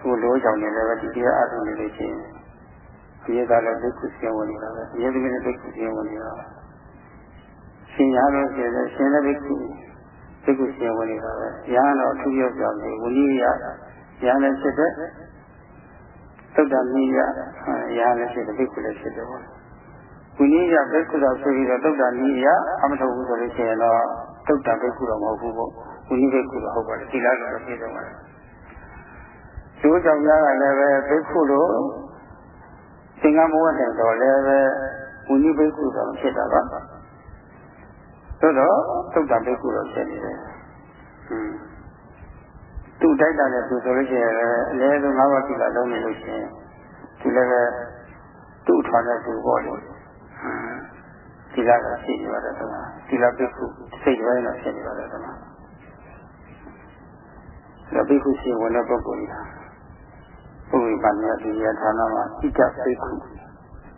ဟိုလိုကြောင့်လည်းပဲဒီတရားအထုနေလို့ရှိရင်ဒီရသားလည်းဘိက္ခုစီရဝင်နေတာပဲဒီရသမီးလည်းဘိက္ခုစီရဝင်နေတာပဲရှင်ရလို့ရှိရင်ရှင်လည်းဘိက္ခုဘိက္ခုစီရဝင်နေတာပဲရဟန်းတော်အထူးရောက်ကြောင့်ဝိနည်းရရဟန်းလည်းဖြစ်တဲ့ သုဒ္ဓမိယရာလည်းဖြစ်တယ်ဘိက္ခုလည်းဖြစ်တယ်ပေါ့။ဝိနည်းယဘိက္ခုတော်ဆိုပြီးတော့သုဒ္ဓမိယအမထုတ်ဘူးဆိုလို့ရှိရင်တော့သုဒ္ဓဘိက္ခုတော်မဟုတ်ဘူးပေါ့။ဝိနည်းဘိက္ခုတော်ဟုတ်ပါတယ်။ဒီလားတော့ပြည့်စုံပါတယ်။ကျိုးကြောင့်များကလည်းပဲဘိက္ခုလို့သင်္ကမဝတ်တယ်တော့လည်းပဲဝိနည်းဘိက္ခုတော်ဖြစ်တာပါ။သို့တော့သုဒ္ဓဘိက္ခုတော်ဖြစ်နေတယ်။ဟွန်း သူ့တိုက်တာနဲ့သူဆိုလို့ရှိရင်လည်းအနည်းဆုံး၅ဝတိကလုံးနေလို့ရှိရင်ဒီလည်းပဲသူ့ထွားတဲ့သူပေါ့လေဒီလားကရှိနေပါတယ်ကွာဒီလားဘိက္ခုစိတ်ပိုင်းတော့ဖြစ်နေပါတယ်ကွာဒါဘိက္ခုရှိဝင်တဲ့ပုဂ္ဂိုလ်ကြီးပုဂ္ဂိုလ်ပါဏတိယဌာနမှာဣတဘိက္ခု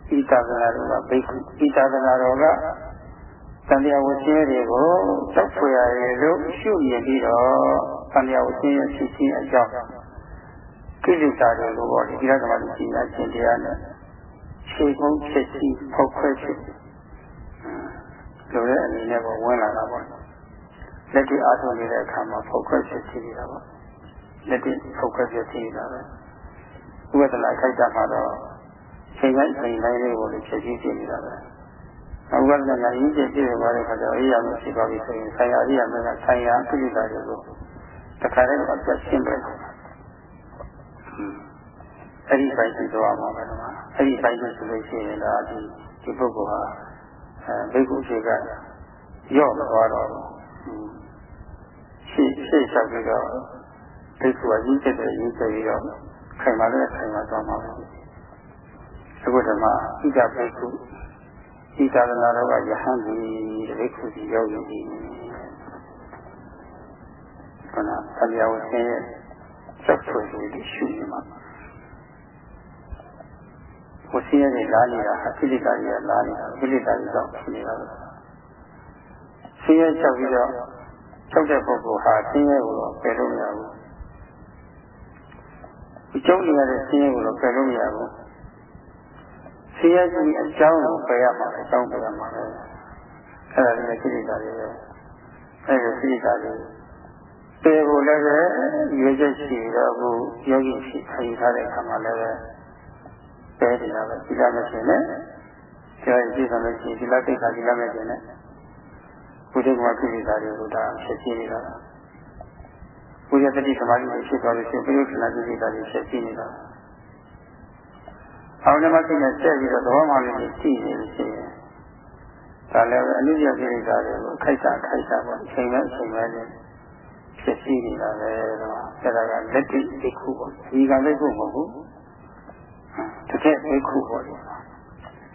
ဣတသနာတော်ကဘိက္ခုဣတသနာတော်ကသံဃာဝဆင်းတွေကိုတောက်ဖွယ်ရလို့ရှုမြင်ပြီးတော့ သံဃာဝဆင်းရဲ့ဖြစ်ခြင်းအကြောင်းကိလေသာတွေလို့ပေါ့ဒီကဓမ္မလူကြီးများရှင်တရားနဲ့ခြေကုန်းဖြစ်စီဖောက်ခွဲဖြစ်လိုတဲ့အနေနဲ့ပေါ့ဝင်လာတာပေါ့လက်တွေ့အားထုတ်နေတဲ့အခါမှာဖောက်ခွဲဖြစ်စီနေတာပေါ့လက်တွေ့ဖောက်ခွဲဖြစ်စီနေတာပဲဥပဒနာခိုက်တာမှာတော့ချိန်တိုင်းချိန်တိုင်းလေးကိုလည်းဖြစ်စီဖြစ်နေတာပဲဥပဒနာရင်းကျပြည့်သွားတဲ့ခါကျတော့အေးရမရှိပါဘူးဆိုရင်ဆရာအရိယာမင်းကဆရာကိလေသာတွေကို တခါတည်းတော့အပြတ်ရှင်းပြတယ်အဲ့ဒီပိုင်းသိသွားမှာပဲကွာအဲ့ဒီပိုင်းဆိုလို့ရှိရင်ဒါဒီဒီပုဂ္ဂိုလ်ဟာအဲဘိက္ခုရှိကရော့မသွားတော့ဘူးရှေ့ရှေ့ချက်ပြီးတော့ဘိက္ခုကရင်းချက်တယ်ရင်းချက်ပြီးတော့ခိုင်မာလည်းခိုင်မာသွားမှာပဲအခုဓမ္မဣဒဘိက္ခုဣဒရဏတော်ကယဟန်ဒီဘိက္ခုစီရောက်နေပြီ ခဏဆရာဝန်ရဲ့စက်ဆွေလေးရှုနေမှာကိုယ်စီးရည်လာနေတာဟာကိလေသာတွေကလာနေတာကိလေသာတွေကြောင့်ဖြစ်နေတာပဲဆင်းရဲချက်ပြီးတော့ချုပ်တဲ့ပုဂ္ဂိုလ်ဟာဆင်းရဲကိုတော့ပယ်လို့မရဘူးဒီကျုံနေရတဲ့ဆင်းရဲကိုတော့ပယ်လို့မရဘူးဆင်းရဲခြင်းအကြောင်းကိုပယ်ရမှာအကြောင်းပယ်ရမှာပဲအဲ့ဒါလည်းကိလေသာတွေပဲအဲ့ဒီကိလေသာတွေ ပယ်ဖို့လည်းပဲရွေးချက်ရှိတော့ဘူးယောဂီရှိခံထားတဲ့အခါမှာလည်းပဲပယ်နေတာပဲဒီလိုမရှိနဲ့ဆရာကြီးဆိုလို့ရှိရင်ဒီလိုတိတ်ခါဒီလိုမဲ့ကျင်နဲ့ဘုရားကကိလေသာတွေကိုဒါဖြစ်ရှင်းနေတာဘုရားတတိသမာဓိကိုဖြစ်သွားလို့ရှိရင်ပြိဋ္ဌာန်ကိလေသာတွေဖြစ်ရှင်းနေတာအောင်နမကိနဲ့ဆက်ပြီးတော့သဘောမှလေးကိုကြည့်နေလို့ရှိရင်ဒါလည်းအနုပြကိလေသာတွေကိုခိုက်တာခိုက်တာပေါ့အချိန်နဲ့အချိန်နဲ့ ဖြစ်ရှင်းနေတာပဲတော့အဲဒါကလက်တိသိခုပေါ့ဒီကလက်ခုမဟုတ်ဘူးတကယ်သိခုပေါ့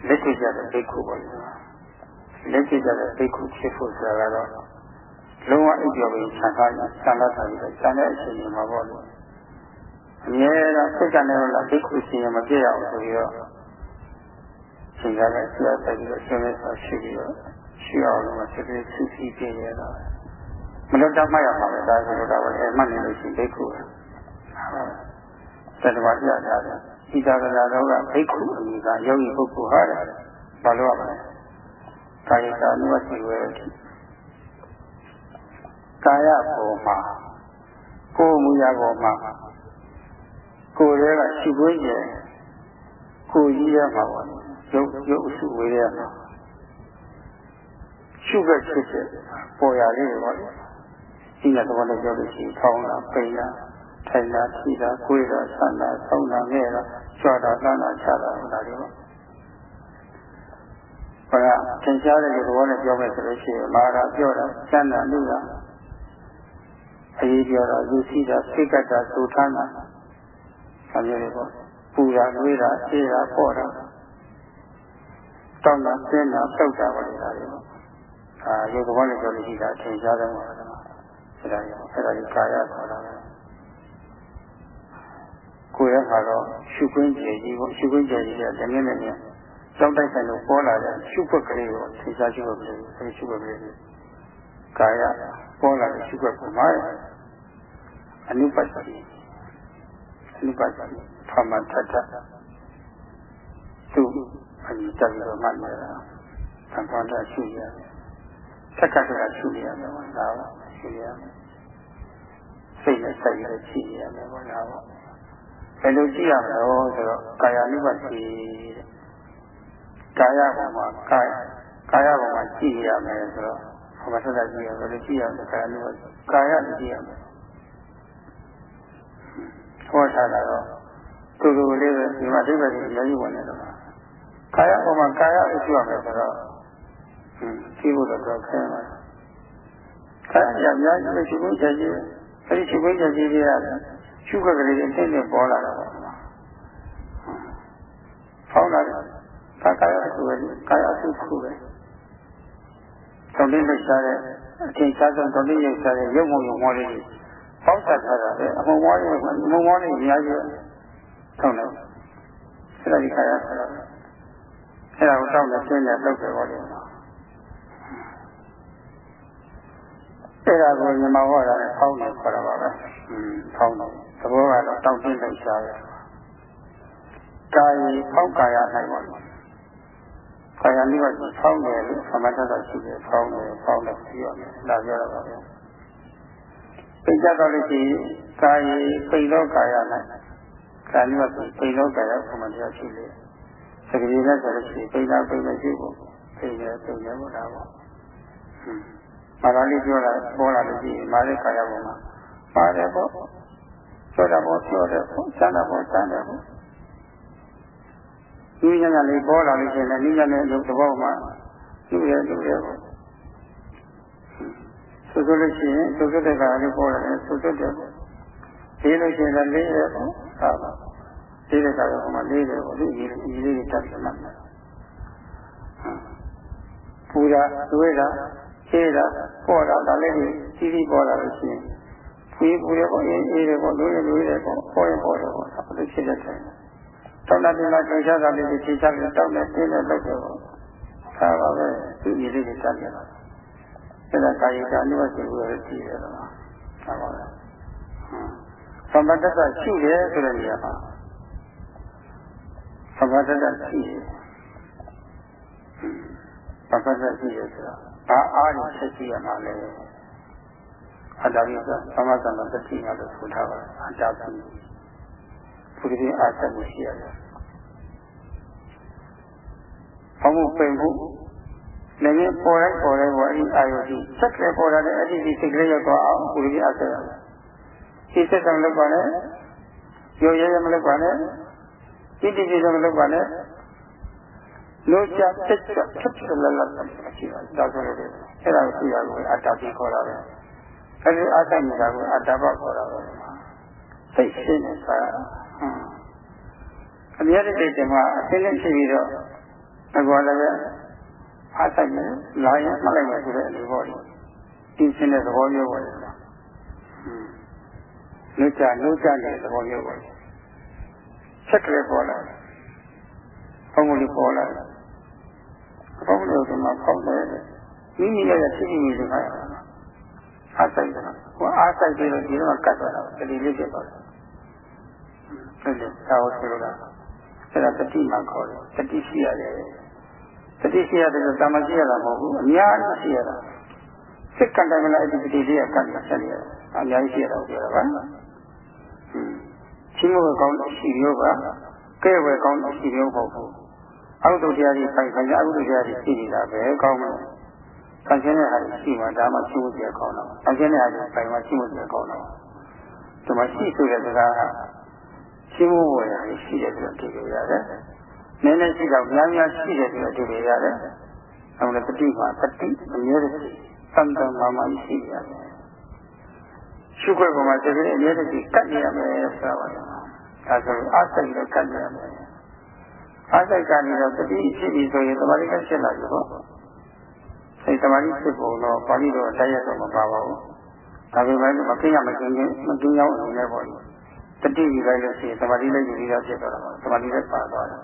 လက်တိကြတဲ့သိခုပေါ့လက်ရှိကြတဲ့ဘိက္ခုဖြစ်ဖို့ဆိုတာကတော့လုံးဝအိပ်ပျော်ပြီးဆန္ဒဆန္ဒထားပြီးတော့ဆန္ဒအချိန်မှာပေါ့လို့အမြဲတမ်းစိတ်ကနေတော့ဘိက္ခုရှင်ရမပြည့်အောင်ဆိုပြီးတော့ရှင်ရတဲ့ဆရာဆက်ပြီးတော့ရှင်မဲ့ဆိုရှိပြီးတော့ရှိအောင်လို့စိတ်ကလေးဆူဆီးပြည့်ရတော့ မလွတ်တတ်မှရမှာပဲဒါဆိုတော့ဘာလဲမှတ်နေလို့ရှိရင်ဘိက္ခုပဲသတ္တဝါပြတာတယ်ဤသာကနာတော့ကဘိက္ခုအမိကယောဂီပုဂ္ဂိုလ်ဟာတယ်ဘာလို့ရမလဲကာယကနုဝတိဝေကာယပေါ်မှာကိုယ်မူရပေါ်မှာကိုယ်ရဲ့ကရှိခွင့်ကျကိုယ်ကြီးရမှာပါရုပ်ရုပ်အစုဝေရမှာရှုပ်ခဲ့ဖြစ်တဲ့ပေါ်ရလေးတွေပါ လေဒီကတော့လည်းပြောလို့ရှိရင်ထောင်းတာပိန်တာထိုင်တာထိတာကိုယ်တာဆန္ဒဆောင်းတာငဲ့တာကြွတာတန်းတာချတာဒါတွေပါဘုရားသင်ကြားတဲ့သဘောနဲ့ပြောမယ်ဆိုလို့ရှိရင်မာရာပြောတာစန္ဒလူတာအရေးပြောတာလူစီတာစိတ်ကတာသုထမ်းတာဆံရည်ပေါ့ပူတာနှွေးတာအေးတာပေါ့တာတောင်းတာဆင်းတာပုတ်တာပါလေဒါတွေပေါ့အာဒီသဘောနဲ့ပြောလို့ရှိတာသင်ကြားတယ်မှာ အဲ့ဒါကြီးအဲ့ဒါကြီးကာယခေါ်တာပဲကိုယ်ရမှာတော့ရှုခွင့်ကျေကြီးပေါ့ရှုခွင့်ကျေကြီးကတကယ်နဲ့ကြောက်တိုက်ဆိုင်လို့ပေါ်လာတဲ့ရှုပ်ွက်ကလေးကိုသိစားရှုပ်ွက်ကလေးအဲဒီရှုပ်ွက်ကလေးကာယပေါ်လာတဲ့ရှုပ်ွက်ကိုမှာအနုပတ္တိအနုပတ္တိဖမထထသူအညီတက်ပြီးတော့မှတ်နေတာသံဃာတရှုရတယ်သက္ကတကရှုရတယ်ဘာသာ ရှုရတယ်စိတ်နဲ့စိတ်နဲ့ရှုရတယ်ဘာသာဘယ်လိုကြည့်ရမလဲဆိုတော့ကာယ ानु ပတ္တိကာယပေါ်မှာကာယကာယပေါ်မှာကြည့်ရမယ်ဆိုတော့ဘာမှဆက်ကြည့်ရဘယ်လိုကြည့်ရမလဲကာယလို့ကာယကြည့်ရမယ်ဟောထားတာတော့သူလူလေးပဲဒီမှာအိဗယ်ကြီးအများကြီးဝင်နေတော့ကာယပေါ်မှာကာယအကျိုးရမယ်ဆိုတော့ဟင်းကြည့်ဖို့တော့ခဲမှာကာယ အများကြီးပဲရှိဖို့ချက်ကြီးအဲဒီရှိဖို့ချက်ကြီးတွေကရှုခက်ကလေးတွေတိတ်နေပေါ်လာတာပေါ့ဟောင်းလာတယ်ကာကာယအစုပဲကာယအစုခုပဲတော်လေးလှရှားတဲ့အထင်ရှားဆုံးတော်လေးလှရှားတဲ့ရုပ်မုံရုံမောလေးတွေပေါက်ဆက်ထားတာလေအမုံမောလေးကအမုံမောလေးအများကြီးထောင်းတယ်အဲ့ဒါဒီကာယဆိုတာအဲ့ဒါကိုတောင်းတဲ့ရှင်းတဲ့လောက်တယ်ဟောတ အဲ့ဒါကိုညီမဟောတာနဲ့ဖောင်းတယ်ခေါ်တာပါပဲอืมဖောင်းတယ်သဘောကတော့တောင်းတင်းလှရှားတယ်ကာယဖောက်ကာယ၌ပါခါရလေးကဖောင်းတယ်လို့သမထတာရှိတယ်ဖောင်းတယ်ဖောင်းတယ်ပြီးရမယ်ဒါပြောတော့ပါပဲပိတ်ကြတော့လို့ရှိရင်ကာယပိတ်သောကာယ၌ကာယကပိတ်သောကာယသမထရှိလေစကတိနဲ့ဆိုလို့ရှိရင်ပိတ်တာပိတ်မရှိဘူးပိတ်တယ်ပိတ်တယ်ဘောတာပေါ့ မာရလေးပြောတာပေါ်လာလို့ရှိရင်မာရကာယပေါ်မှာပါတယ်ပေါ့ပြောတာပေါ့ပြောတယ်ပေါ့စမ်းတာပေါ့စမ်းတယ်ပေါ့ဒီညံ့လေးပေါ်လာလို့ရှိရင်လည်းဒီညံ့တဲ့သဘောမှာသူ့ရဲ့သူ့ရဲ့ပေါ့ဆိုဆိုလို့ရှိရင်ဆိုဆိုတဲ့ကလေးပေါ်လာတယ်ဆိုဆိုတဲ့ပေါ့ဒီလို့ရှိရင်လည်းလေးရဲ့ပေါ့ဟာပါဒီတဲ့ကရောဟိုမှာလေးတယ်ပေါ့ဒီကြီးကြီးလေးတွေတက်တယ်မှာပူတာတွေးတာ ရှင်းတာပေါ်တာဒါလေးတွေကြီးကြီးပေါ်လာလို့ရှိရင်ပူပူရပေါ့အေးအေးတယ်ပေါ့လို့ရလို့ရတယ်ပေါ့ပေါ်ရင်ပေါ်တယ်ပေါ့ဒါဘယ်လိုဖြစ်တဲ့တယ်တောင်းတာတင်လာကြောက်ချတာလေးတွေထိချပြီးတောက်နေတင်းနေလောက်တယ်ပေါ့ဒါပါပဲဒီကြီးလေးတွေတက်တယ်အဲ့ဒါကာယကအနိဝစီကိုရကြည့်တယ်တော့ဒါပါပဲသမတ္တရှိတယ်ဆိုတဲ့နေရာမှာသမတ္တရှိတယ်ပပ္ပစရှိရဆိုတာ ဘာအားဖြင့်ဆက်ရှိရမှာလဲအတ္တရိကသမသမတတိငါလို့ဆိုထားပါတယ်အတ္တပိဘုရားအားဆက်မှုရှိရတယ်ဘုံမှုပိန်မှုလည်းပေါ်တိုင်းပေါ်တိုင်းပေါ်အဲ့ဒီအာယုတိစက်ကလေးပေါ်လာတဲ့အဲ့ဒီစိတ်ကလေးရောက်တော့အောင်ဘုရားအားဆက်ရတယ်ဒီစက်ကံလုပ်ပါနဲ့ရိုးရဲရဲမလုပ်ပါနဲ့တိတိကျကျမလုပ်ပါနဲ့ လို့ချတက်ချက်ချက်ချက်လလရှိတာဒါဆိုလို့အဲ့ဒါကိုသိရလို့အတ္တပြီးခေါ်တာပဲအဲ့ဒီအတ္တမြတာကိုအတ္တဘခေါ်တာပဲစိတ်ရှင်းနေတာအမြဲတည်းတည်းမှာအသိနဲ့ရှိပြီးတော့အကောလည်းပဲအားဆိုင်မယ်လာရင်မှတ်လိုက်မယ်ဆိုတဲ့အနေပေါ့ဒီရှင်းတဲ့သဘောမျိုးပေါ့လေလို့ချလို့ချတဲ့သဘောမျိုးပေါ့ချက်ကလေးပေါ်လာတယ်ဘုံမလေးပေါ်လာတယ် ဘုံမလေးကမှပေါက်တယ်မိမိရဲ့ဖြစ်ဖြစ်နေတယ်ခါရအားဆိုင်တယ်ဟိုအားဆိုင်ပြီးတော့ဒီတော့ကတ်သွားတာတတိလေးဖြစ်သွားတယ်ဟုတ်တယ်ဒါကိုဆိုလိုတာအဲ့ဒါတတိမှခေါ်တယ်တတိရှိရတယ်တတိရှိရတယ်ဆိုတာမရှိရတာမဟုတ်ဘူးအများကြီးရှိရတာစိတ်ကံတယ်မလားအဲ့ဒီတတိလေးကကတ်နေဆက်နေရတယ်အများကြီးရှိရတာပြောတာပါချင်းမို့ကောင်းရှိရောပါကဲဝယ်ကောင်းရှိရောပေါ့ဘူး အောက်တုတရားကြီးပိုင်ပိုင်အကုသိုလ်တရားကြီးရှိနေတာပဲကောင်းမယ်။ဆန့်ကျင်တဲ့ဟာရှိမှဒါမှရှိမှုပြကောင်းတော့။ဆန့်ကျင်တဲ့ဟာကြီးပိုင်မှရှိမှုပြကောင်းတော့။ဒီမှာရှိဆိုတဲ့စကားကရှိမှုဝယ်ရရှိတယ်ဆိုတော့ဒီလိုရတယ်။နည်းနည်းရှိတော့များများရှိတယ်ဆိုတော့ဒီလိုရတယ်။အဲဒါတတိမှာတတိအမြဲတည်းသံတမာမှရှိရတယ်။ရှုခွက်ပေါ်မှာတကယ်အမြဲတည်းကတ်နေရမယ်ဆိုတာပါ။ဒါဆိုအားစိတ်နဲ့ကတ်နေရမယ်။ အားစိတ်ကနေတော့တတိဖြစ်ပြီဆိုရင်တမာတိကဖြစ်လာပြီပေါ့စိတ်တမာတိဖြစ်ပုံတော့ပါဠိတော်တရားတော်မပါပါဘူးဒါပေမဲ့မကိရမကင်းချင်းမကင်းရောက်အနေနဲ့ပေါ့တတိယူလိုက်လို့ရှိရင်တမာတိလည်းယူပြီးသားဖြစ်သွားတာပါတမာတိလည်းပါသွားတယ်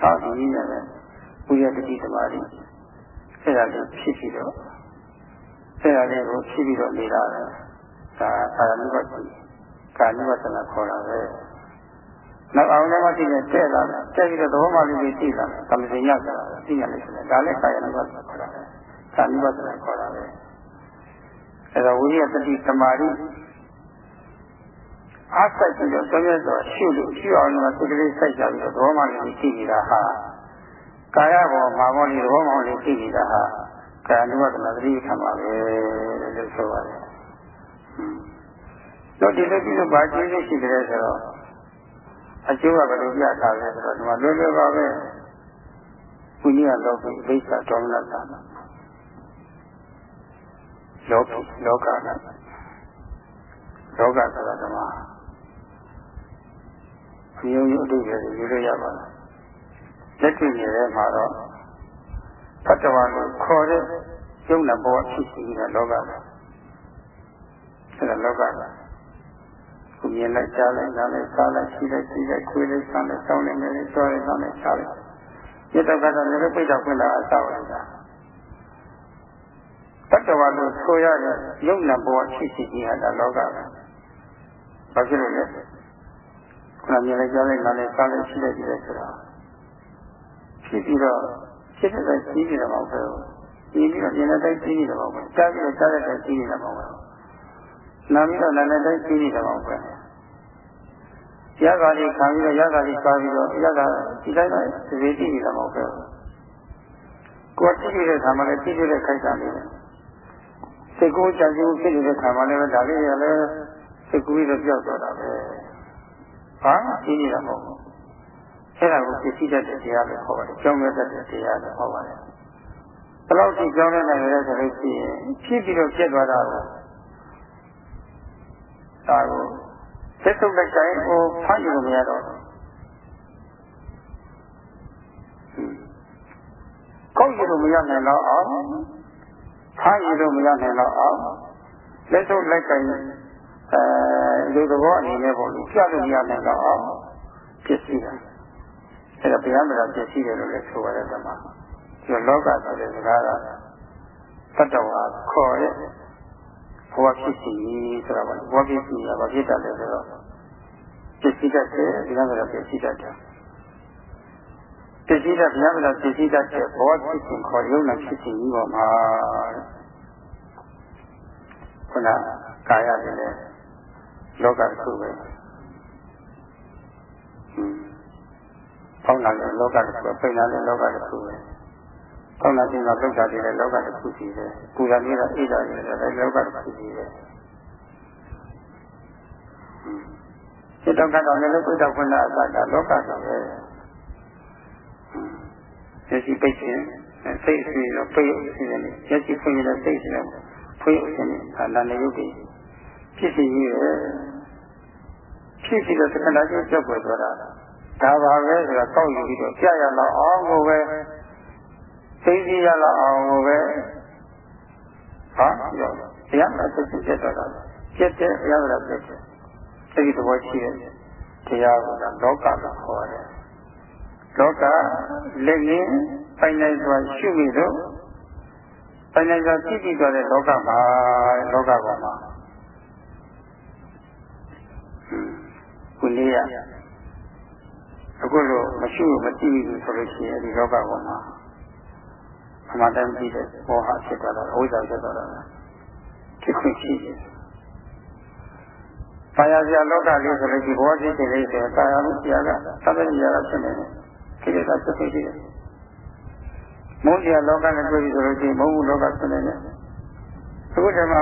သာဒီနည်းနဲ့ဘုရားတတိတမာတိအဲ့ဒါလေးဖြစ်ပြီးတော့အဲ့ဒါလေးကိုဖြစ်ပြီးတော့နေတာဒါသာရဏိဝတ္တိကာနိဝတ္တနာခေါ်တာပဲ နောက်အောင်လည်းမသိနဲ့တဲ့လာတယ်တဲ့ပြီးတော့သဘောမှလေးကြီးသိလာတယ်သမစင်ရောက်တာသိရလိမ့်မယ်ဒါလည်းကာယနာဝတ်ခေါ်တာပဲသာနိဝတ္တနာခေါ်တာပဲအဲဒါဝိရိယတတိသမာဓိအားစိုက်ပြီးတော့သုံးရတော့ရှုလို့ရှုအောင်လို့စိတ်ကလေးစိုက်ကြပြီးတော့သဘောမှလေးကြီးသိနေတာဟာကာယဘောမာဘောလေးသဘောမှလေးသိနေတာဟာကာယနာဝတ္တနာသတိခံပါပဲလို့ဆိုပါတယ်တော့ဒီလိုပြီးတော့ဗာကျေးဇူးရှိကြတယ်ဆိုတော့ အကျိုးကဘယ်လိုပြတာလဲဆိုတော့ဒီမှာလွယ်လွယ်ပါပဲဘုရားလောကိဒိဋ္ဌတော်မနာတာလောကလောကနာလောကဆိုတာဓမ္မအမျိုးမျိုးအတူတူယူလို့ရပါလားလက်တွေ့နေတဲ့မှာတော့တတ္တဝါကိုခေါ်တဲ့ယုံနာဘောဖြစ်စီတဲ့လောကပဲအဲဒါလောကပဲကို မြင်လိုက်ကြားလိုက်နားလိုက်စားလိုက်ရှိလိုက်ကြည့်လိုက်ခွေးလိုက်ဆန်းလိုက်စောင်းလိုက်မယ်ကြောလိုက်ဆောင်းလိုက်စားလိုက်မြတ်တော်ကတော့လည်းပြိတ္တာခွင့်လာအစားဝင်တာတတ္တဝါလို့ဆိုရတဲ့ယုံနာဘဝဖြစ်စီကြီးဟာဒါလောကပဲဘာဖြစ်လို့လဲခုနမြင်လိုက်ကြားလိုက်နားလိုက်စားလိုက်ရှိလိုက်ကြည့်လိုက်ဆိုတာဖြစ်ပြီးတော့ဖြစ်တဲ့တိုင်းကြီးနေတယ်မဟုတ်ဘူးပြီးပြီးတော့မြင်တဲ့တိုင်းကြီးနေတယ်မဟုတ်ဘူးကြားပြီးတော့ကြားတဲ့တိုင်းကြီးနေတယ်မဟုတ်ဘူးနာပြီးတော့နာနဲ့တိုင်းကြီးနေတယ်မဟုတ်ဘူး ရတာလေးခံပြီးတော့ရတာလေးစားပြီးတော့ရတာဒီတိုင်းတိုင်းဒီလိုကြည့်နေတာမဟုတ်ဘူးကိုယ်ကြည့်နေတဲ့ခါမှလည်းကြည့်တဲ့ခိုက်တာလေးစိတ်ကိုကြံစည်မှုဖြစ်နေတဲ့ခါမှလည်းဒါလေးရလည်းစိတ်ကူးပြီးတော့ပြောက်သွားတာပဲဘာမှကြည့်နေတာမဟုတ်ဘူးအဲအဲ့ဒါကိုပစ္စည်းတတ်တဲ့တရားလို့ခေါ်ပါတယ်ကြောင်းရတတ်တဲ့တရားလို့ခေါ်ပါတယ်ဘယ်လောက်ထိကြောင်းရနိုင်လဲဆိုလို့ရှိရင်ဖြစ်ပြီးတော့ဖြစ်သွားတာကိုဒါကို သက်သုတ်လိုက်တိုင်းကိုဖတ်ယူလို့မရတော့ကောက်ယူလို့မရနိုင်တော့အောင်ဖတ်ယူလို့မရနိုင်တော့အောင်လက်ဆုပ်လိုက်တိုင်းအဲဒီသဘောအနေနဲ့ပေါ့လေပြလို့မရနိုင်တော့အောင်ဖြစ်စီတာအဲဒါဘုရားမတော်ဖြစ်စီတယ်လို့လည်းဆိုရတယ်ဓမ္မဒီလောကဆိုတဲ့စကားကတတ္တဝါခေါ်တဲ့ ဘဝဖြစ်စီဆိုတာပါဘဝဖြစ်စီကဘာဖြစ်တယ်လဲဆိုတော့ဖြစ်စီတတ်တယ်ဒီကနေ့တော့ဖြစ်စီတတ်တယ်ဖြစ်စီတတ်ဘုရားမတော်ဖြစ်စီတတ်တဲ့ဘဝဖြစ်စီခေါ်ရုံနဲ့ဖြစ်စီကြီးပေါ်မှာခုနကာယနဲ့လောကတစ်ခုပဲပေါင်းလာတဲ့လောကတစ်ခုပိန်လာတဲ့လောကတ စ်ခုပဲပေါင်းလာတဲ့လောကတာတွေလည်းလောကတစ်ခုစီပဲပူဇာနေတာဣဒာတွေလည်းလောကတစ်ခုစီပဲစိတ်တော့ကတော့လည်းကိုယ်တော့ခွင့်လာတာကလောကဆိုပဲစိတ်ရှိပိတ်ခြင်းစိတ်ရှိတော့ပိတ်ခြင်းနဲ့စိတ်ရှိဖွင့်ရတဲ့စိတ်ရှိတော့ဖွင့်ခြင်းနဲ့အာနာနေရုပ်တွေဖြစ်စီကြီးရယ်ဖြစ်စီတော့သက္ကနာကျုပ်ွယ်သွားတာဒါပါပဲဆိုတော့တောက်ယူပြီးတော့ကြာရတော့အောင်ကိုပဲ သိသိရတော့အောင်ကိုပဲဟာရောတရားမသိသိချက်တော့တာကျက်တဲ့ဘုရားကပြည့်တယ်အဲဒီသဘောရှိတဲ့တရားကလောကလို့ခေါ်တယ်လောကလက်ငင်းပိုင်နိုင်စွာရှုပြီးတော့ပိုင်နိုင်စွာကြည့်ကြည့်သွားတဲ့လောကမှာလောကပေါ်မှာခုလေးရအခုလိုမရှိမကြည့်ဘူးဆိုလို့ရှိရင်ဒီလောကပေါ်မှာ အမှန်တမ်းကြည့်တဲ့ဘောဟဖြစ်သွားတာအဝိဇ္ဇာဖြစ်သွားတာဖြစ်ခွင့်ရှိတယ်။ဘာယာစရာလောကလေးဆိုလို့ရှိဘောဖြစ်ခြင်းလေးဆိုရင်ကာယမှုစရာကသဗ္ဗညရာဖြစ်နေတယ်။ကိလေသာဖြစ်ဖြစ်တယ်။မုန်းစရာလောကနဲ့တွေ့ပြီဆိုလို့ရှိရင်မုန်းမှုလောကဖြစ်နေတယ်။အခုတည်းမှာ